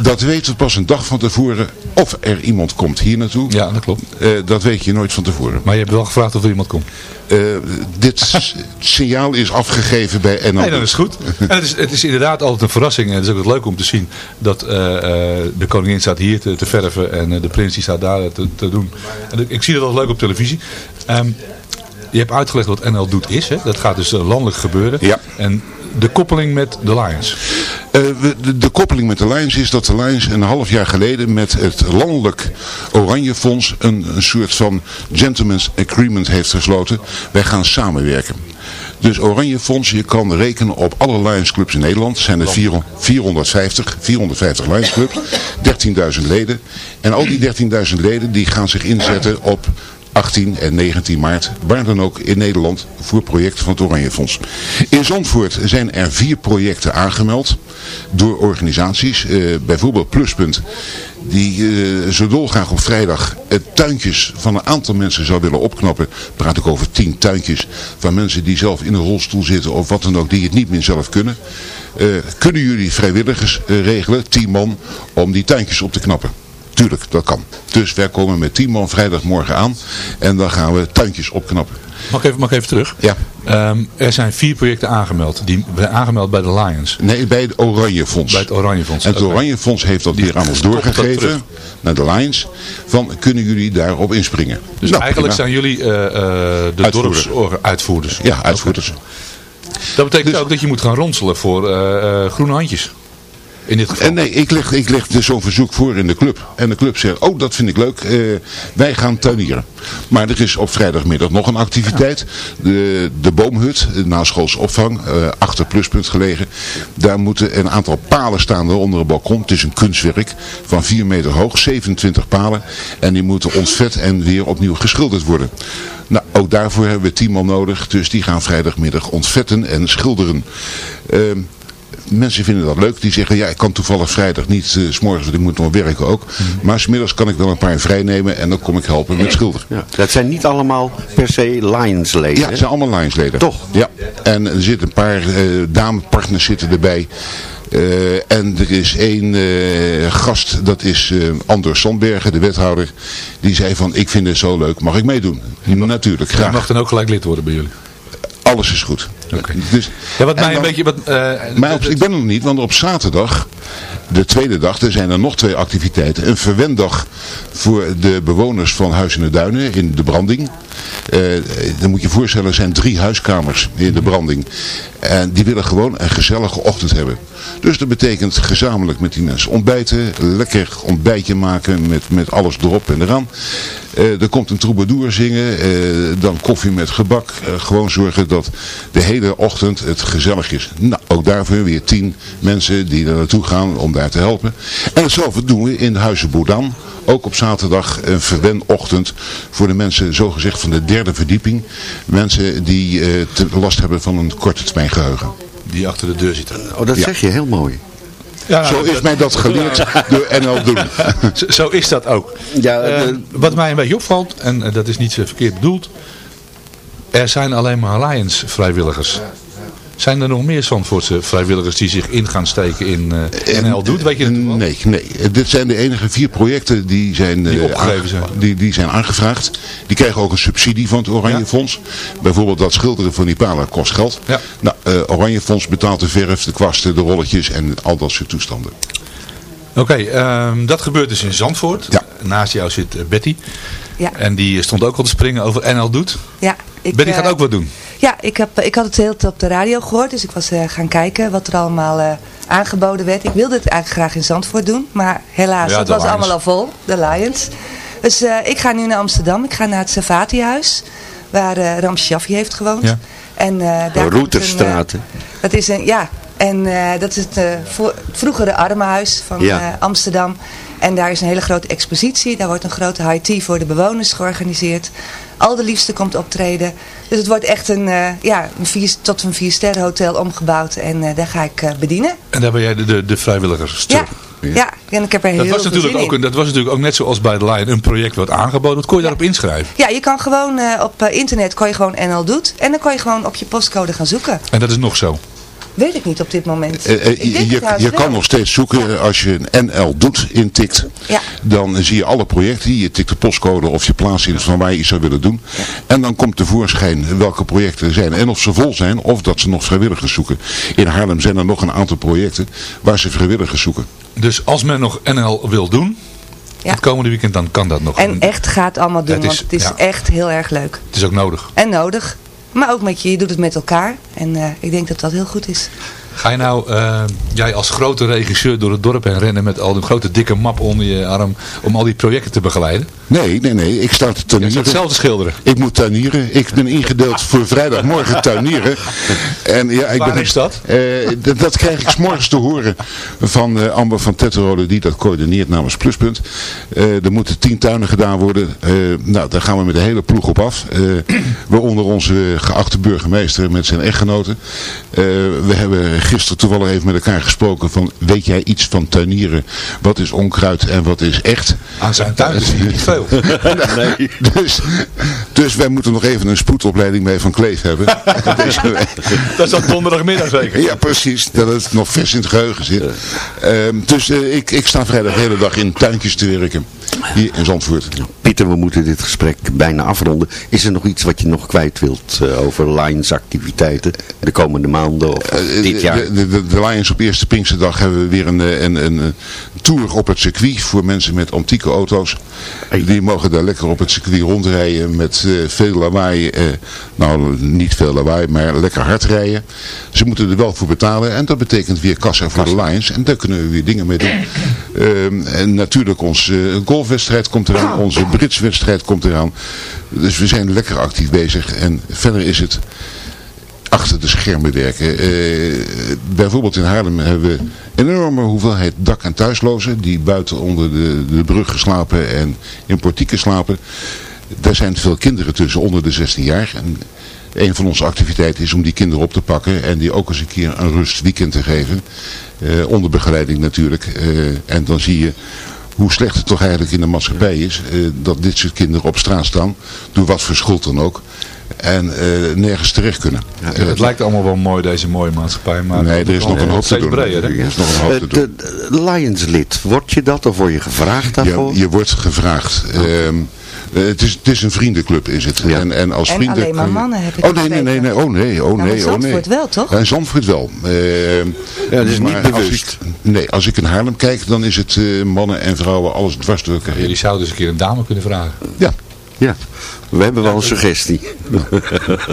dat weten we pas een dag van tevoren of er iemand komt hier naartoe. Ja, dat klopt. dat weet je nooit van tevoren. Maar je hebt wel gevraagd of er iemand komt. Eh, dit signaal is afgegeven bij NL. Nee, dat is goed. En het, is, het is inderdaad altijd een verrassing. En het is ook leuk om te zien dat eh, eh, de koningin staat hier te, te verven en eh, de prins die staat daar te, te doen. En ik, ik zie dat altijd leuk op televisie. Ehm, je hebt uitgelegd wat NL Doet is. Hè? Dat gaat dus eh, landelijk gebeuren. Ja. En de koppeling met de Lions. Eh, de, de koppeling met de Lions is dat de Lions een half jaar geleden met het landelijk Oranje Fonds een, een soort van gentleman's agreement heeft gesloten. Wij gaan samenwerken. Dus Oranje Fonds, je kan rekenen op alle Lions clubs in Nederland. zijn er 400 450, 450 Lions clubs, 13.000 leden. En al die 13.000 leden die gaan zich inzetten op 18 en 19 maart, waar dan ook in Nederland, voor projecten van het Oranje Fonds. In Zandvoort zijn er vier projecten aangemeld door organisaties. Eh, bijvoorbeeld Pluspunt, die eh, zo dolgraag op vrijdag het tuintjes van een aantal mensen zou willen opknappen. Praat ik over 10 tuintjes van mensen die zelf in een rolstoel zitten of wat dan ook, die het niet meer zelf kunnen. Eh, kunnen jullie vrijwilligers regelen, 10 man, om die tuintjes op te knappen? Tuurlijk, dat kan. Dus wij komen met 10 man vrijdagmorgen aan en dan gaan we tuintjes opknappen. Mag ik even, mag ik even terug? Ja. Ehm, er zijn vier projecten aangemeld. Die zijn aangemeld bij de Lions. Nee, bij het Oranje Fonds. Bij het Oranje Fonds. En het. Oranje Fonds heeft dat weer aan ons doorgegeven, naar de Lions, van kunnen jullie daarop inspringen? Dus Nou, eigenlijk prima. zijn jullie eh, eh, de Uitvoerder. dorpsuitvoerders. Ja, uitvoerders. Dat betekent ook dat je moet gaan ronselen voor eh, groene handjes. In dit geval. En nee, ik leg, ik leg dus zo'n verzoek voor in de club. En de club zegt, oh dat vind ik leuk, eh, wij gaan tuinieren. Maar er is op vrijdagmiddag nog een activiteit. De, de boomhut, de naschoolse opvang, eh, achter pluspunt gelegen. Daar moeten een aantal palen staan onder een balkon. Het is een kunstwerk van 4 meter hoog, 27 palen. En die moeten ontvet en weer opnieuw geschilderd worden. Nou, ook daarvoor hebben we 10 man nodig. Dus die gaan vrijdagmiddag ontvetten en schilderen. Ehm, mensen vinden dat leuk. Die zeggen, ja, ik kan toevallig vrijdag niet, eh, s s'morgens, want ik moet nog werken ook. Maar smiddags kan ik wel een paar vrij nemen en dan kom ik helpen met schilderen. Ja, dat zijn niet allemaal per se Lions-leden. Ja, het zijn allemaal Lions-leden. Toch? Ja. En er zitten een paar eh damepartners zitten erbij. Eh, en er is één gast, dat is Andor Sandbergen, de wethouder. Die zei van, ik vind het zo leuk, mag ik meedoen? Natuurlijk, Je graag. mag dan ook gelijk lid worden bij jullie. Alles is goed. Dus, Ja, wat mij een beetje... Wat, eh, Maar op- ik ben er nog niet, want op zaterdag, de tweede dag, er zijn er nog twee activiteiten. Een verwendag voor de bewoners van Huis in de Duinen in de branding. Eh, dan moet je je voorstellen, er zijn drie huiskamers in de branding. En die willen gewoon een gezellige ochtend hebben. Dus dat betekent gezamenlijk met die mensen ontbijten, lekker ontbijtje maken met, met alles erop en eraan. Eh, er komt een troubadour zingen, eh, dan koffie met gebak. Eh, gewoon zorgen dat de hele ochtend het gezellig is. Nou, ook daarvoor weer tien mensen die er naartoe gaan om daar te helpen. En hetzelfde doen we in de Huizen Boedan. Ook op zaterdag een verwenochtend voor de mensen zogezegd van de derde verdieping. Mensen die te last hebben van een korte termijn geheugen. Die achter de deur zitten. Oh, dat Ja. zeg je heel mooi. Ja, Zo is mij dat geleerd door NL Doen. Zo, zo is dat ook. Ja, Eh, de- wat mij een beetje opvalt, en eh, dat is niet zo verkeerd bedoeld, er zijn alleen maar Alliance vrijwilligers. Zijn er nog meer Zandvoortse vrijwilligers die zich in gaan steken in eh NL Doet? Weet je dat? Nee, nee. Dit zijn de enige vier projecten die zijn, Die eh, opgegeven aange- zijn. Die, die zijn aangevraagd. Die krijgen ook een subsidie van het Oranje Ja. Fonds. Bijvoorbeeld dat schilderen van die palen kost geld. Ja. Nou, eh, Oranje Fonds betaalt de verf, de kwasten, de rolletjes en al dat soort toestanden. Oké, ehm, dat gebeurt dus in Zandvoort. Ja. Naast jou zit Betty. Ja. En die stond ook al te springen over NL Doet. Ja, ik, Betty gaat ook wat doen. Ja, ik, heb, ik had het heel op de radio gehoord, dus ik was eh, gaan kijken wat er allemaal eh, aangeboden werd. Ik wilde het eigenlijk graag in Zandvoort doen, maar helaas, Ja, het was Lions. allemaal al vol, de Lions. Dus eh, ik ga nu naar Amsterdam, ik ga naar het Savatihuis, waar eh Ram Shaffi heeft gewoond. Ja. En, eh, daar Routerstraat. eh, dat is een, ja, en eh, dat is het, eh, vroegere armenhuis van Ja. eh, Amsterdam. En daar is een hele grote expositie. Daar wordt een grote high tea voor de bewoners georganiseerd. Al de liefste komt optreden. Dus het wordt echt een, eh, ja, een vier, tot een vier hotel omgebouwd. En eh, daar ga ik eh, bedienen. En daar ben jij de, de, de vrijwilligers. Ja, ja, en ik heb er heel Dat was, veel natuurlijk ook, in. dat was natuurlijk ook net zoals bij de Lion een project wat aangeboden. Wat kon je daarop inschrijven? Ja, je kan gewoon op internet kan je gewoon NL doet. En dan kan je gewoon op je postcode gaan zoeken. En dat is nog zo. Weet ik niet op dit moment. Eh, eh, je je, kan nog steeds zoeken als je een NL doet intikt. Ja. Dan zie je alle projecten. Je tikt de postcode of je plaats in van waar je iets zou willen doen. En dan komt tevoorschijn welke projecten er zijn. En of ze vol zijn of dat ze nog vrijwilligers zoeken. In Haarlem zijn er nog een aantal projecten waar ze vrijwilligers zoeken. Dus als men nog NL wil doen, Ja. het komende weekend, dan kan dat nog. En echt gaat allemaal doen, Het is- want het is ja. echt heel erg leuk. Het is ook nodig. En nodig. Maar ook met je, je doet het met elkaar. En eh, ik denk dat dat heel goed is. Ga je nou, eh, jij als grote regisseur door het dorp heen rennen met al die grote dikke map onder je arm om al die projecten te begeleiden? Nee, nee, nee. Ik sta te tuinieren. schilderen. Ik moet tuinieren. Ik ben ingedeeld voor vrijdagmorgen tuinieren. En ja, ik Waar ben, is dat? Eh, dat, krijg ik 's morgens te horen van eh, Amber van Tetterode die dat coördineert namens Pluspunt. Er moeten tien tuinen gedaan worden. Nou, daar gaan we met de hele ploeg op af. Waaronder onze geachte burgemeester met zijn echtgenoten. We hebben gisteren toevallig even met elkaar gesproken van weet jij iets van tuinieren? Wat is onkruid en wat is echt? Aan zijn tuin je niet veel. nee. Dus, dus wij moeten nog even een spoedopleiding mee van Kleef hebben. Dat is dan donderdagmiddag zeker. Ja, precies. Dat het nog vers in het geheugen zit. Ehm, dus eh, ik, ik sta vrijdag de hele dag in tuintjes te werken. Hier in Zandvoort. Pieter, we moeten dit gesprek bijna afronden. Is er nog iets wat je nog kwijt wilt eh, over Lions activiteiten de komende maanden of Eh, dit jaar? De, de, de, de Lions op eerste Pinksterdag hebben we weer een, eh, een, een, een tour op het circuit voor mensen met antieke auto's. Die mogen daar lekker op het circuit rondrijden met eh, veel lawaai. eh, nou, niet veel lawaai, maar lekker hard rijden. Ze moeten er wel voor betalen en dat betekent weer kassa voor de Lions. En daar kunnen we weer dingen mee doen. Ehm, en natuurlijk onze eh, golfwedstrijd komt eraan, onze Britswedstrijd komt eraan. Dus we zijn lekker actief bezig. En verder is het achter de schermen werken. Eh, bijvoorbeeld in Haarlem hebben we een enorme hoeveelheid dak- en thuislozen die buiten onder de, de brug slapen en in portieken slapen. Daar zijn veel kinderen tussen onder de 16 jaar. En een van onze activiteiten is om die kinderen op te pakken en die ook eens een keer een rustweekend te geven. Eh, onder begeleiding natuurlijk. Eh, en dan zie je hoe slecht het toch eigenlijk in de maatschappij is. eh, dat dit soort kinderen op straat staan. Door wat voor schuld dan ook. En eh, nergens terecht kunnen. Ja, het lijkt allemaal wel mooi, deze mooie maatschappij. Maar Nee, er is nog een hoop te doen. breder. hè? Er is nog een hoop te Eh, doen. de, de Lions-lid, word je dat of word je gevraagd daarvoor? Je, je wordt gevraagd. Ehm, eh, het, is, het is een vriendenclub is het. En, en als En vrienden alleen maar mannen, heb ik Oh nee, nee, nee, nee. Oh nee, oh Nou, nee, in oh nee. Zandvoort wel, toch? In Zandvoort wel. Ehm, Ja, dat is niet maar als bewust. ik- nee, als ik in Haarlem kijk, dan is het eh, mannen en vrouwen alles dwars door elkaar. Jullie zouden eens een keer een dame kunnen vragen. Ja. Ja, we hebben wel een suggestie.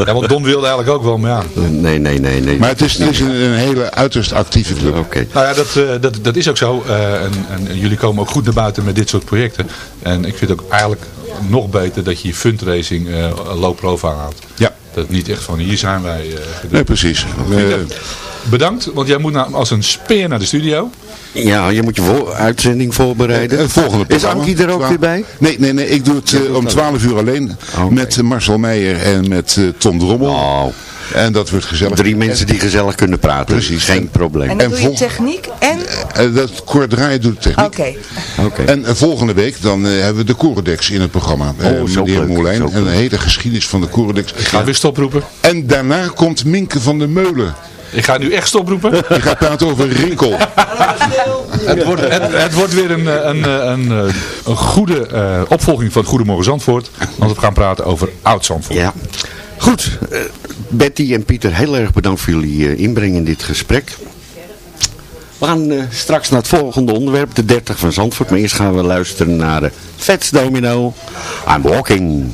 Ja, want Don wilde eigenlijk ook wel, maar ja. Nee, nee, nee. nee. Maar het is, het is een, een hele uiterst actieve club. Oké. Nou ja, dat, eh, dat, dat is ook zo. Eh, en, en jullie komen ook goed naar buiten met dit soort projecten. En ik vind het ook eigenlijk nog beter dat je je fundraising eh, low profile houdt. Ja. Dat het niet echt van hier zijn wij. eh, gedaan. Nee, precies. Eh, Bedankt, want jij moet nou als een speer naar de studio. Ja, je moet je voor- uitzending voorbereiden. Het volgende Is. Ankie er ook weer bij? Nee, nee, nee. Ik doe het eh, om 12 uur alleen. Met Marcel Meijer en met eh, Tom Drommel. En dat wordt gezellig. Drie mensen die gezellig kunnen praten. Precies. Geen probleem. En dan doe je vol- techniek en... Eh, dat Kort Draaien doet de techniek. Oké. En eh, volgende week dan eh, hebben we de Corodex in het programma. Eh, Oh, zo meneer zo En een hele geschiedenis van de Corodex. Ik ga weer stoproepen. En daarna komt Minke van der Meulen. Ik ga nu echt stoproepen. Die gaat praten over Rinkel. Het wordt, het, het wordt weer een, eh, een, eh, een, eh, een goede eh, opvolging van Goedemorgen Zandvoort. Want we gaan praten over Oud Zandvoort. Ja. Goed, eh, Betty en Pieter, heel erg bedankt voor jullie eh, inbreng in dit gesprek. We gaan eh, straks naar het volgende onderwerp, de 30 van Zandvoort. Maar eerst gaan we luisteren naar de Vets Domino. I'm walking.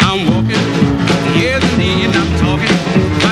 I'm walking, I'm talking.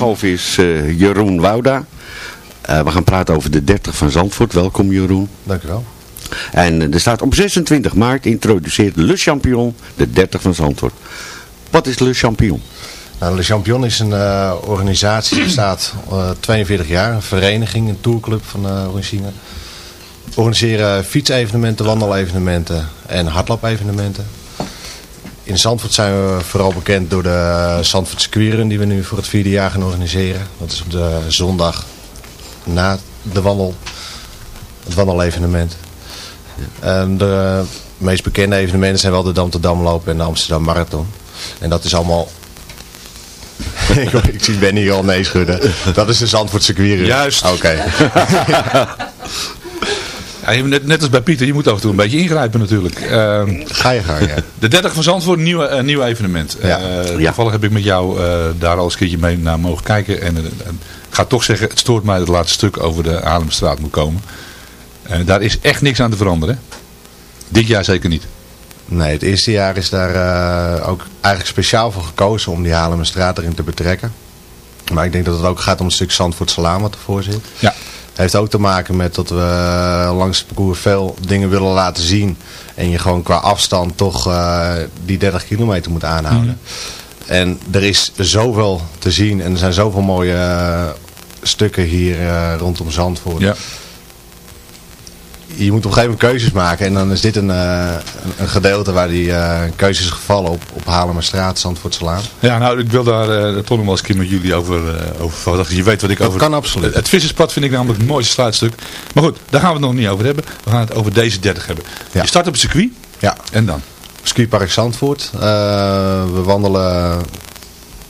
Aangeschoven is eh, Jeroen Wouda. Eh, we gaan praten over de 30 van Zandvoort. Welkom Jeroen. Dank u wel. En eh, er staat op 26 maart introduceert Le Champion de 30 van Zandvoort. Wat is Le Champion? Nou, Le Champion is een organisatie, die bestaat eh 42 jaar, een vereniging, een tourclub van Orangina. We organiseren fietsevenementen, wandelevenementen en hardloopevenementen. In Zandvoort zijn we vooral bekend door de Zandvoort Squaren die we nu voor het vierde jaar gaan organiseren. Dat is op de zondag na de wandel, het wandelevenement. En de meest bekende evenementen zijn wel de Dam te Damloop en de Amsterdam Marathon. En dat is allemaal ik, ik zie Benny al nee schudden. Dat is de Zandvoortse. Juist. Oké. Ja, net, net als bij Pieter, je moet af en toe een beetje ingrijpen natuurlijk. Ehm, Ga je gang, ja. De 30 van Zandvoort, een nieuwe, een nieuw evenement. Ja. Eh, Toevallig heb ik met jou eh, daar al eens een keertje mee naar mogen kijken. En, eh, ik ga toch zeggen, het stoort mij dat het laatste stuk over de Haarlemstraat moet komen. Eh, daar is echt niks aan te veranderen. Dit jaar zeker niet. Nee, het eerste jaar is daar eh, ook eigenlijk speciaal voor gekozen om die Haarlemmerstraat erin te betrekken. Maar ik denk dat het ook gaat om een stuk Zandvoortse Laan wat ervoor zit. Ja. Heeft ook te maken met dat we langs het parcours veel dingen willen laten zien. En je gewoon qua afstand toch eh, die 30 kilometer moet aanhouden. En er is zoveel te zien en er zijn zoveel mooie eh, stukken hier eh, rondom Zandvoort. Ja. Je moet op een gegeven moment keuzes maken. En dan is dit een, eh, een, gedeelte waar die eh, keuzes gevallen op, op Haarlemmerstraat, Zandvoortselaan. Ja, nou, ik wil daar eh, toch nog wel eens een keer met jullie over, eh over. Je weet wat ik Dat over... kan absoluut. Het, visserspad vind ik namelijk het mooiste sluitstuk. Maar goed, daar gaan we het nog niet over hebben. We gaan het over deze 30 hebben. Je start op het circuit. Ja. En dan? Circuitpark Zandvoort. We wandelen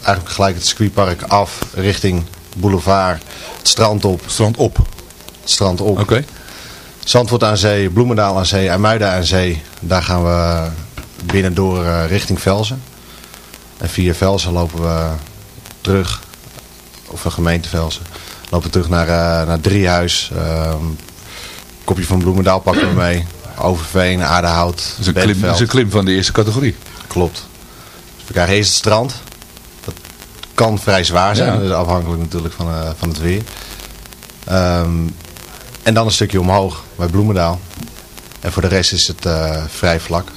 eigenlijk gelijk het circuitpark af richting boulevard, het strand op. Strand op? Strand op. Oké. Zandvoort aan zee, Bloemendaal aan zee, IJmuiden aan zee. Daar gaan we binnendoor eh, richting Velzen. En via Velzen lopen we terug, of de gemeente Velzen, lopen we terug naar, eh, naar Driehuis. Ehm, kopje van Bloemendaal pakken we mee. Overveen, Aardehout, Dat is, een klim, dat is een klim van de eerste categorie. Klopt. Dus we krijgen eerst het strand. Dat kan vrij zwaar zijn, Ja. dus afhankelijk natuurlijk van, eh, van het weer. Ehm, en dan een stukje omhoog bij Bloemendaal. En voor de rest is het eh, vrij vlak.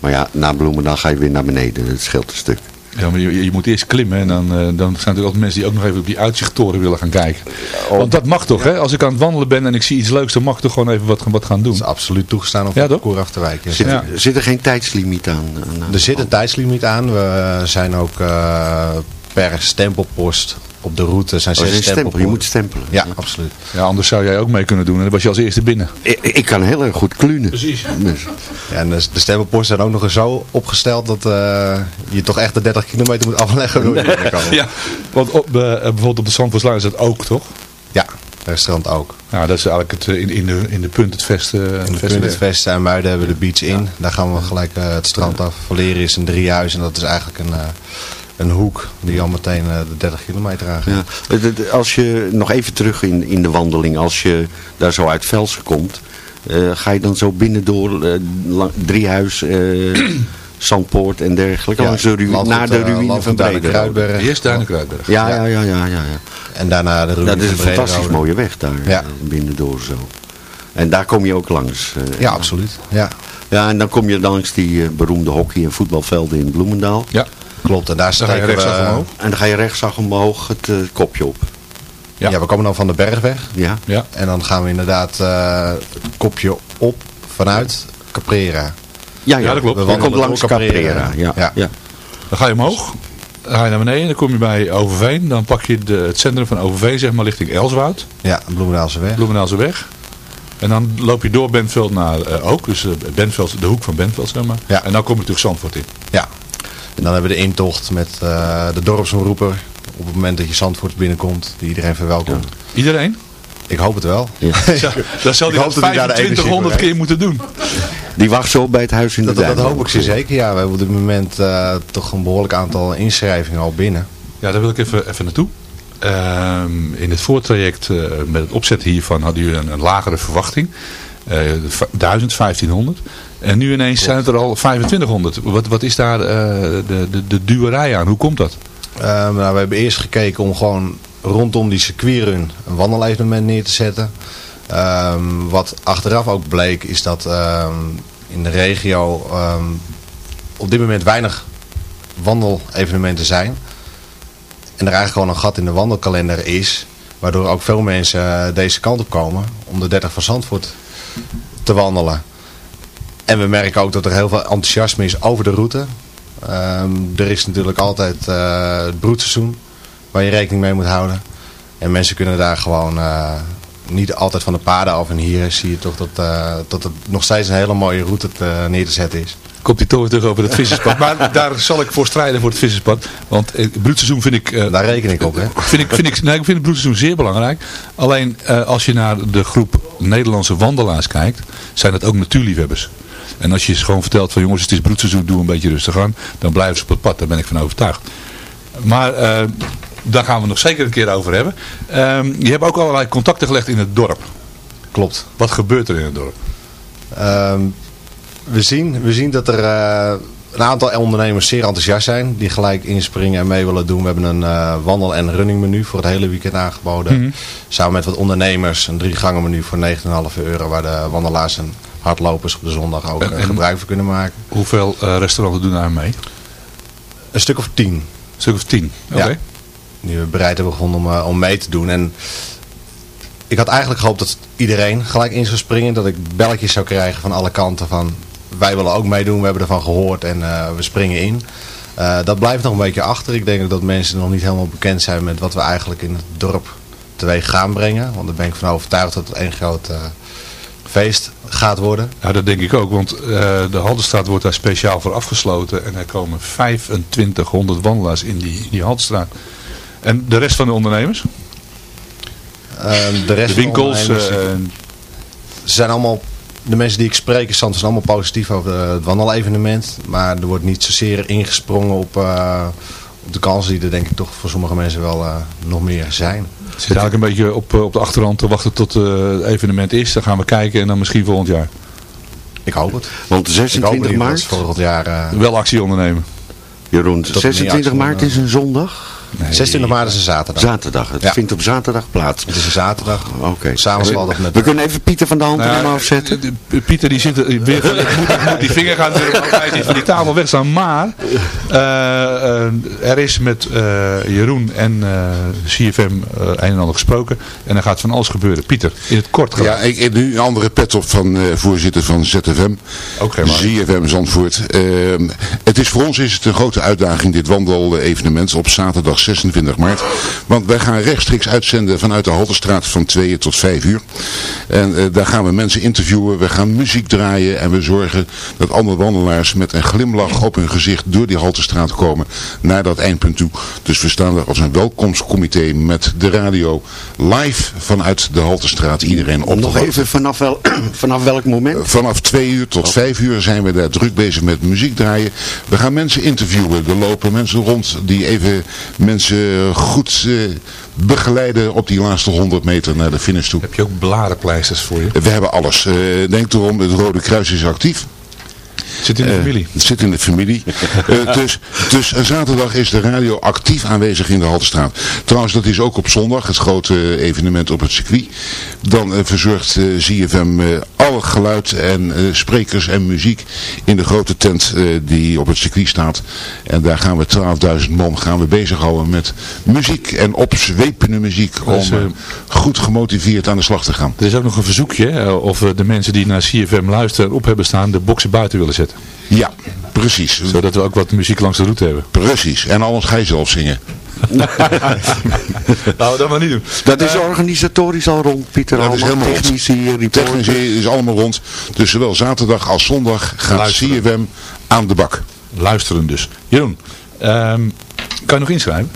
Maar ja, na Bloemendaal ga je weer naar beneden. Dat scheelt een stuk. Ja, maar je, je moet eerst klimmen en dan, eh, dan zijn er natuurlijk altijd mensen die ook nog even op die uitzichttoren willen gaan kijken. Want dat mag toch, hè? Als ik aan het wandelen ben en ik zie iets leuks, dan mag ik toch gewoon even wat, wat gaan doen. Dat is absoluut toegestaan om ja, het toch? parcours af te wijken. Zit, Ja. zit er geen tijdslimiet aan? aan- aan- Er zit een tijdslimiet aan. We zijn ook eh, per stempelpost op de route. Zijn Oh, zes een stempel. Je moet stempelen. Ja, absoluut. Ja, anders zou jij ook mee kunnen doen en dan was je als eerste binnen. Ik, ik kan heel erg goed klunen. Precies. Dus, Ja, en de, de stempelposten zijn ook nog eens zo opgesteld dat eh, je toch echt de 30 kilometer moet afleggen. kan. Ja, want op, eh, bijvoorbeeld op de Zandvoortslaan is dat ook, toch? Ja, restaurant ook. Nou, dat is eigenlijk het, eh, in, in, de, in de punt het vest. In de vest Punt, het. Vesten en Muiden hebben we de beach in. Daar gaan we gelijk het strand af. Valeren is een driehuis en dat is eigenlijk een, eh, een hoek die al meteen eh, de 30 kilometer aangaat. ja. Het- het- Als je nog even terug in, in de wandeling, als je daar zo uit Velsen komt, eh, ga je dan zo binnendoor uh, Driehuis, eh, Zandpoort en dergelijke, Ja, langs de ru- Landgoed, naar de eh, ruïne van Brederode. Eerst Duinen Kruidberg. Ja, ja, ja, ja, ja, ja. En daarna de ruïne Dat is een fantastisch mooie weg daar, Ja. eh, binnendoor zo. En daar kom je ook langs. eh, Ja, absoluut. Ja. Ja, en dan kom je langs die eh, beroemde hockey- en voetbalvelden in Bloemendaal. Ja. Klopt, en daar Dan ga je we... omhoog. En dan ga je rechtsaf omhoog het eh, kopje op. Ja. we komen dan van de bergweg. Ja. Ja. En dan gaan we inderdaad eh, het kopje op vanuit Caprera. Ja, ja, Ja, dat klopt. We komt langs Caprera. Ja, Ja. ja. Dan ga je omhoog. Dan ga je naar beneden. Dan kom je bij Overveen. Dan pak je de, het centrum van Overveen, zeg maar, richting Elswoud. Ja, Bloemendaalse weg. Bloemendaalse weg. En dan loop je door Bentveld naar eh, ook. Dus Bentveld, de hoek van Bentveld, zeg maar. Ja. En dan kom je terug Zandvoort in. Ja. En dan hebben we de intocht met eh, de dorpsomroeper. Op het moment dat je Zandvoort binnenkomt, die iedereen verwelkomt. Iedereen? Ik hoop het wel. Ja. Dat zal hij hoop dat dat hij daar de energie 2500 voor keer moeten doen. Die wacht zo bij het huis in de Dat, dat, hoop ik zeer zeker. Ja, we hebben op dit moment eh, toch een behoorlijk aantal inschrijvingen al binnen. Ja, daar wil ik even, even naartoe. Ehm, in het voortraject eh, met het opzetten hiervan hadden jullie een, een lagere verwachting. Eh 1000, 1500. En nu ineens zijn het er al 2500. Wat, wat is daar eh, de, de, de aan? Hoe komt dat? Ehm, nou, we hebben eerst gekeken om gewoon rondom die circuitrun een wandelevenement neer te zetten. Ehm, wat achteraf ook bleek is dat ehm, in de regio op dit moment weinig wandelevenementen zijn. En er eigenlijk gewoon een gat in de wandelkalender is. Waardoor ook veel mensen eh, deze kant op komen om de 30 van Zandvoort te wandelen. En we merken ook dat er heel veel enthousiasme is over de route. Ehm, er is natuurlijk altijd eh, het broedseizoen waar je rekening mee moet houden. En mensen kunnen daar gewoon eh, niet altijd van de paden af. En hier zie je toch dat, eh, dat het nog steeds een hele mooie route te, neer te zetten is. Komt die toch weer terug over het visserspad. maar daar zal ik voor strijden voor het visserspad. Want het broedseizoen vind ik... Daar reken ik op, hè? Vind ik, vind ik, nee, ik vind het broedseizoen zeer belangrijk. Alleen als je naar de groep Nederlandse wandelaars kijkt, zijn dat ook natuurliefhebbers. En als je ze gewoon vertelt van jongens het is broedseizoen, doe een beetje rustig aan. Dan blijven ze op het pad, daar ben ik van overtuigd. Maar eh, daar gaan we nog zeker een keer over hebben. Ehm, je hebt ook allerlei contacten gelegd in het dorp. Klopt. Wat gebeurt er in het dorp? Ehm, we, zien, we zien dat er eh, een aantal ondernemers zeer enthousiast zijn. Die gelijk inspringen en mee willen doen. We hebben een eh, wandel- en runningmenu voor het hele weekend aangeboden. Mhm. Samen met wat ondernemers. Een drie gangen menu voor 9,5 euro. Waar de wandelaars en hardlopers op de zondag ook En- eh, gebruik van kunnen maken. Hoeveel eh, restauranten doen daar mee? Een stuk of tien. Een stuk of tien, oké. Ja. Die we bereid hebben gevonden om, eh, om mee te doen. En ik had eigenlijk gehoopt dat iedereen gelijk in zou springen. Dat ik belletjes zou krijgen van alle kanten van wij willen ook meedoen, we hebben ervan gehoord en we springen in. Dat blijft nog een beetje achter. Ik denk ook dat mensen nog niet helemaal bekend zijn met wat we eigenlijk in het dorp teweeg gaan brengen. Want daar ben ik van overtuigd dat het één groot feest gaat worden. Ja, dat denk ik ook, want eh, de Haldenstraat wordt daar speciaal voor afgesloten en er komen 2500 wandelaars in die, in die Haldenstraat. En de rest van de ondernemers? Ehm, de rest de winkels? van de eh, zijn allemaal, de mensen die ik spreek in Zand zijn allemaal positief over het wandelevenement. Maar er wordt niet zozeer ingesprongen op, eh, op de kansen die er denk ik toch voor sommige mensen wel eh, nog meer zijn. zit eigenlijk een beetje op, eh, op de achterhand te wachten tot eh, het evenement is. Dan gaan we kijken en dan misschien volgend jaar. Ik hoop het. Want Ik hoop 26 niet dat maart, volgend jaar... eh, Wel actie ondernemen. Jeroen, Tot 26 meer maart is een zondag? 26 maart is een zaterdag. Zaterdag, het Ja. vindt op zaterdag plaats. Het is een zaterdag. Oké. Samen zal dat met... We kunnen even Pieter van de hand Nou ja, nemen afzetten. de- de- Pieter die zit er weer moet, ik moet die vinger gaan hij is van die tafel wegstaan. Maar eh, eh, er is met eh, Jeroen en eh, CFM eh, een en ander gesproken. En er gaat van alles gebeuren. Pieter, in het kort Ja, graag. ik heb nu een andere pet op van eh, voorzitter van ZFM. Ook maar. ZFM Zandvoort. Ehm, het is voor ons is het een grote uitdaging dit wandel-evenement op zaterdag 26 maart. Want wij gaan rechtstreeks uitzenden vanuit de Haltestraat van 2 tot 5 uur. En eh, daar gaan we mensen interviewen, we gaan muziek draaien en we zorgen dat alle wandelaars met een glimlach op hun gezicht door die Haltestraat komen naar dat eindpunt toe. Dus we staan er als een welkomstcomité met de radio live vanuit de Haltestraat iedereen op Nog even vanaf, wel, vanaf welk moment? Vanaf twee uur tot vijf uur zijn we daar druk bezig met muziek draaien. We gaan mensen interviewen. Er lopen mensen rond die even mensen goed eh, begeleiden op die laatste 100 meter naar de finish toe. Heb je ook blarenpleisters voor je? We hebben alles. Eh, denk erom, het Rode Kruis is actief. Zit in de Eh, familie. het zit in de familie. Eh, dus, dus een zaterdag is de radio actief aanwezig in de Haltestraat. Trouwens, dat is ook op zondag, het grote evenement op het circuit. Dan eh, verzorgt eh, ZFM eh, alle geluid en eh, sprekers en muziek in de grote tent eh, die op het circuit staat. En daar gaan we 12.000 man gaan we bezighouden met muziek en opzwepende muziek om eh, eh, goed gemotiveerd aan de slag te gaan. Er is ook nog een verzoekje of de mensen die naar CFM luisteren op hebben staan de boksen buiten willen zetten. Ja, precies. Zodat we ook wat muziek langs de route hebben. Precies. En anders ga je zelf zingen. nou, dat maar niet doen. Dat is organisatorisch al rond, Pieter. Dat is allemaal helemaal rond. technici, reporters. Technisch is allemaal rond. Dus zowel zaterdag als zondag gaat Luisteren. CFM aan de bak. Luisteren dus. Jeroen, ehm, kan je nog inschrijven?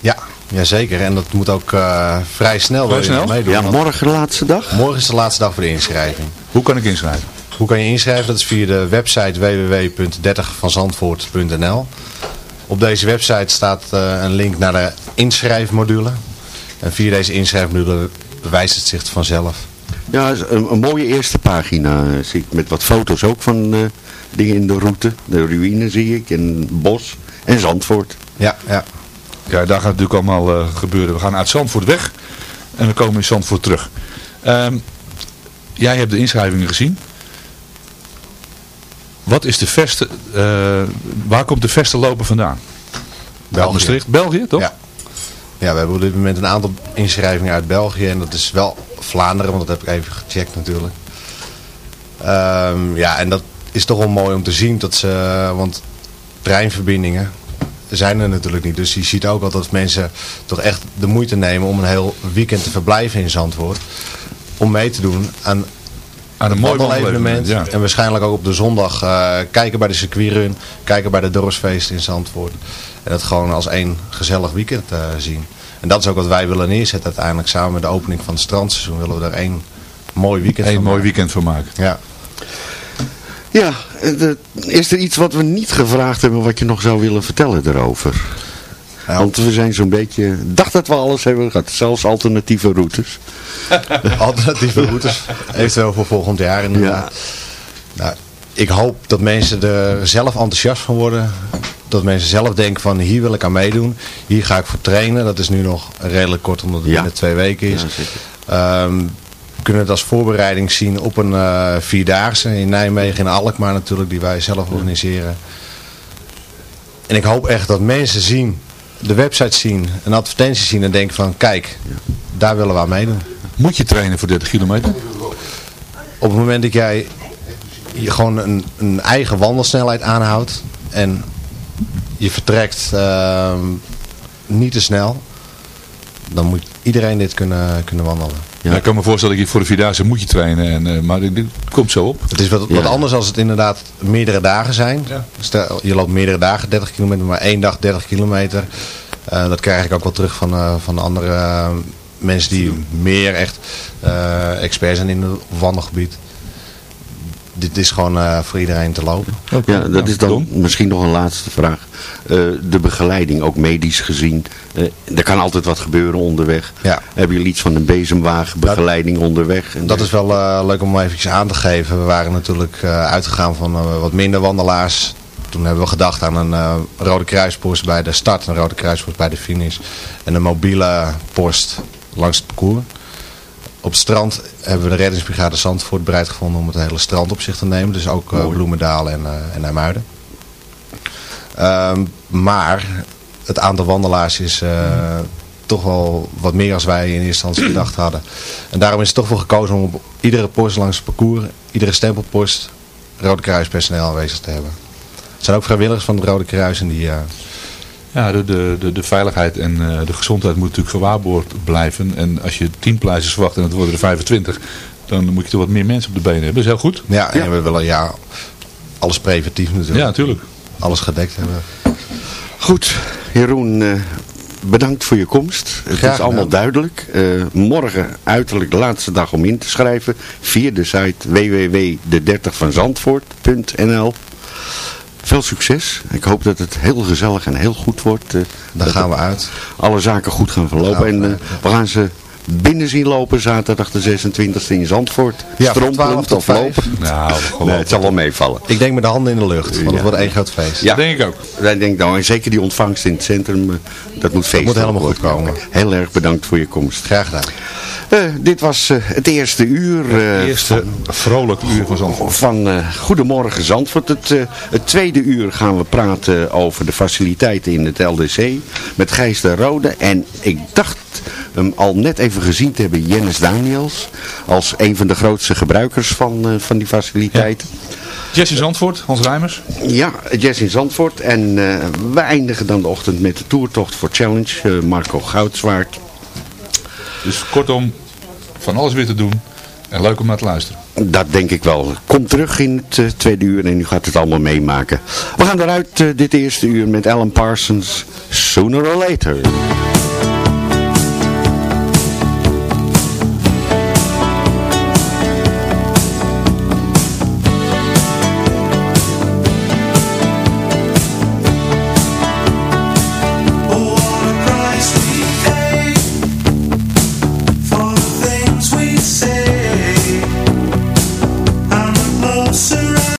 Ja, jazeker. En dat moet ook eh, vrij snel Vrij snel? meedoen. Ja, morgen de laatste dag. morgen is de laatste dag voor de inschrijving. Hoe kan ik inschrijven? Hoe kan je inschrijven? Dat is via de website www.30vanzandvoort.nl Op deze website staat eh, een link naar de inschrijfmodule. En via deze inschrijfmodule bewijst het zich vanzelf. Ja, een, een mooie eerste pagina eh, zie ik. Met wat foto's ook van eh, dingen in de route. De ruïne zie ik. En bos. En Zandvoort. Ja, ja. Ja, daar gaat het natuurlijk allemaal gebeuren. We gaan uit Zandvoort weg en we komen in Zandvoort terug. Ehm, jij hebt de inschrijvingen gezien. Wat is de verste, eh, waar komt de verste loper vandaan? België. Maastricht, België toch? Ja. Ja, we hebben op dit moment een aantal inschrijvingen uit België. En dat is wel Vlaanderen, want dat heb ik even gecheckt natuurlijk. Ehm, ja, en dat is toch wel mooi om te zien. Dat ze, want treinverbindingen zijn er natuurlijk niet. Dus je ziet ook al dat mensen toch echt de moeite nemen om een heel weekend te verblijven in Zandvoort. Om mee te doen aan Aan een mooi wandelevenement, ja. En waarschijnlijk ook op de zondag eh, kijken bij de circuitrun. Kijken bij de dorpsfeest in Zandvoort. En dat gewoon als één gezellig weekend eh, zien. En dat is ook wat wij willen neerzetten uiteindelijk. Samen met de opening van het strandseizoen willen we daar één mooi weekend Een van mooi maken. weekend van maken. Ja. Ja, eh, de- is er iets wat we niet gevraagd hebben wat je nog zou willen vertellen daarover? Want we zijn zo'n beetje... Ik dacht dat we alles hebben gehad. Zelfs alternatieve routes. Alternatieve routes. Eventueel voor volgend jaar inderdaad. Nou, ik hoop dat mensen er zelf enthousiast van worden. Dat mensen zelf denken van hier wil ik aan meedoen. Hier ga ik voor trainen. Dat is nu nog redelijk kort omdat het Ja. binnen twee weken is. Ja. Ehm, we kunnen het als voorbereiding zien op een eh, Vierdaagse in Nijmegen en Alkmaar natuurlijk. Die wij zelf organiseren. En ik hoop echt dat mensen zien, de website zien, een advertentie zien en denken van kijk, daar willen we aan meedoen. Moet je trainen voor 30 kilometer? Op het moment dat jij je gewoon een, een eigen wandelsnelheid aanhoudt en je vertrekt ehm, niet te snel, dan moet iedereen dit kunnen, kunnen wandelen. Ja. ik kan me voorstellen dat je voor de Vierdaagse moet je trainen, en, eh, maar dit, komt zo op. Het is wat, wat anders als het inderdaad meerdere dagen zijn. Stel, je loopt meerdere dagen 30 kilometer, maar één dag 30 kilometer. Eh, dat krijg ik ook wel terug van, eh, van andere mensen die meer echt eh, expert zijn in het wandelgebied. Dit is gewoon eh, voor iedereen te lopen. Ja, dat is dan misschien nog een laatste vraag. Eh, de begeleiding, ook medisch gezien. Eh, er kan altijd wat gebeuren onderweg. Ja. Hebben jullie iets van een bezemwagen, begeleiding onderweg? En Dat is wel eh, leuk om even aan te geven. We waren natuurlijk eh, uitgegaan van wat minder wandelaars. Toen hebben we gedacht aan een eh, rode kruispost bij de start, een rode kruispost bij de finish. En een mobiele post langs het parcours. Op het strand hebben we de reddingsbrigade Zandvoort bereid gevonden om het hele strand op zich te nemen. Dus ook eh, Bloemendaal en, eh en IJmuiden. Ehm, maar het aantal wandelaars is eh, toch wel wat meer als wij in eerste instantie gedacht hadden. En daarom is het toch voor gekozen om op iedere post langs het parcours, iedere stempelpost, Rode Kruispersoneel aanwezig te hebben. Het zijn ook vrijwilligers van het Rode Kruis en die... Ja, de, de, de, de veiligheid en eh, de gezondheid moet natuurlijk gewaarborgd blijven. En als je 10 pleisters verwacht en het worden er 25, dan moet je toch wat meer mensen op de benen hebben. Dat is heel goed. Ja, en we willen ja, alles preventief natuurlijk. Ja, natuurlijk. Alles gedekt hebben. Goed, Jeroen, eh, bedankt voor je komst. Het Graag is allemaal gedaan. duidelijk. Eh, morgen uiterlijk de laatste dag om in te schrijven via de site www.de30vanzandvoort.nl Veel succes. Ik hoop dat het heel gezellig en heel goed wordt. eh, Daar dat gaan we uit. Alle zaken goed gaan verlopen. Gaan we en eh, we gaan ze binnen zien lopen zaterdag de 26e in Zandvoort. Ja, van 12 Strompelend tot of 5. lopen. Nou, Nee, het zal wel meevallen. Ik denk met de handen in de lucht, want Ja. het wordt één groot feest. Ja, denk ik ook. Wij denken nou, en zeker die ontvangst in het centrum, eh, dat moet feest moet helemaal goed komen. Heel erg bedankt voor je komst. Graag gedaan. Eh, dit was eh, het eerste uur eh, Eerste vrolijk uur van Zandvoort. van Goedemorgen Zandvoort. Het, het tweede uur gaan we praten over de faciliteiten in het LDC met Gijs de Rode. En ik dacht hem al net even gezien te hebben, Jennis Daniels, als een van de grootste gebruikers van, van die faciliteiten. Jesse Zandvoort, Hans Rijmers. Ja, Jess in Zandvoort. En we eindigen dan de ochtend met de toertocht voor Challenge. Marco Goudzwaard. Dus kortom, van alles weer te doen. En leuk om naar te luisteren. Dat denk ik wel. Kom terug in het eh, tweede uur en u gaat het allemaal meemaken. We gaan eruit eh, dit eerste uur met Alan Parsons. Sooner or later.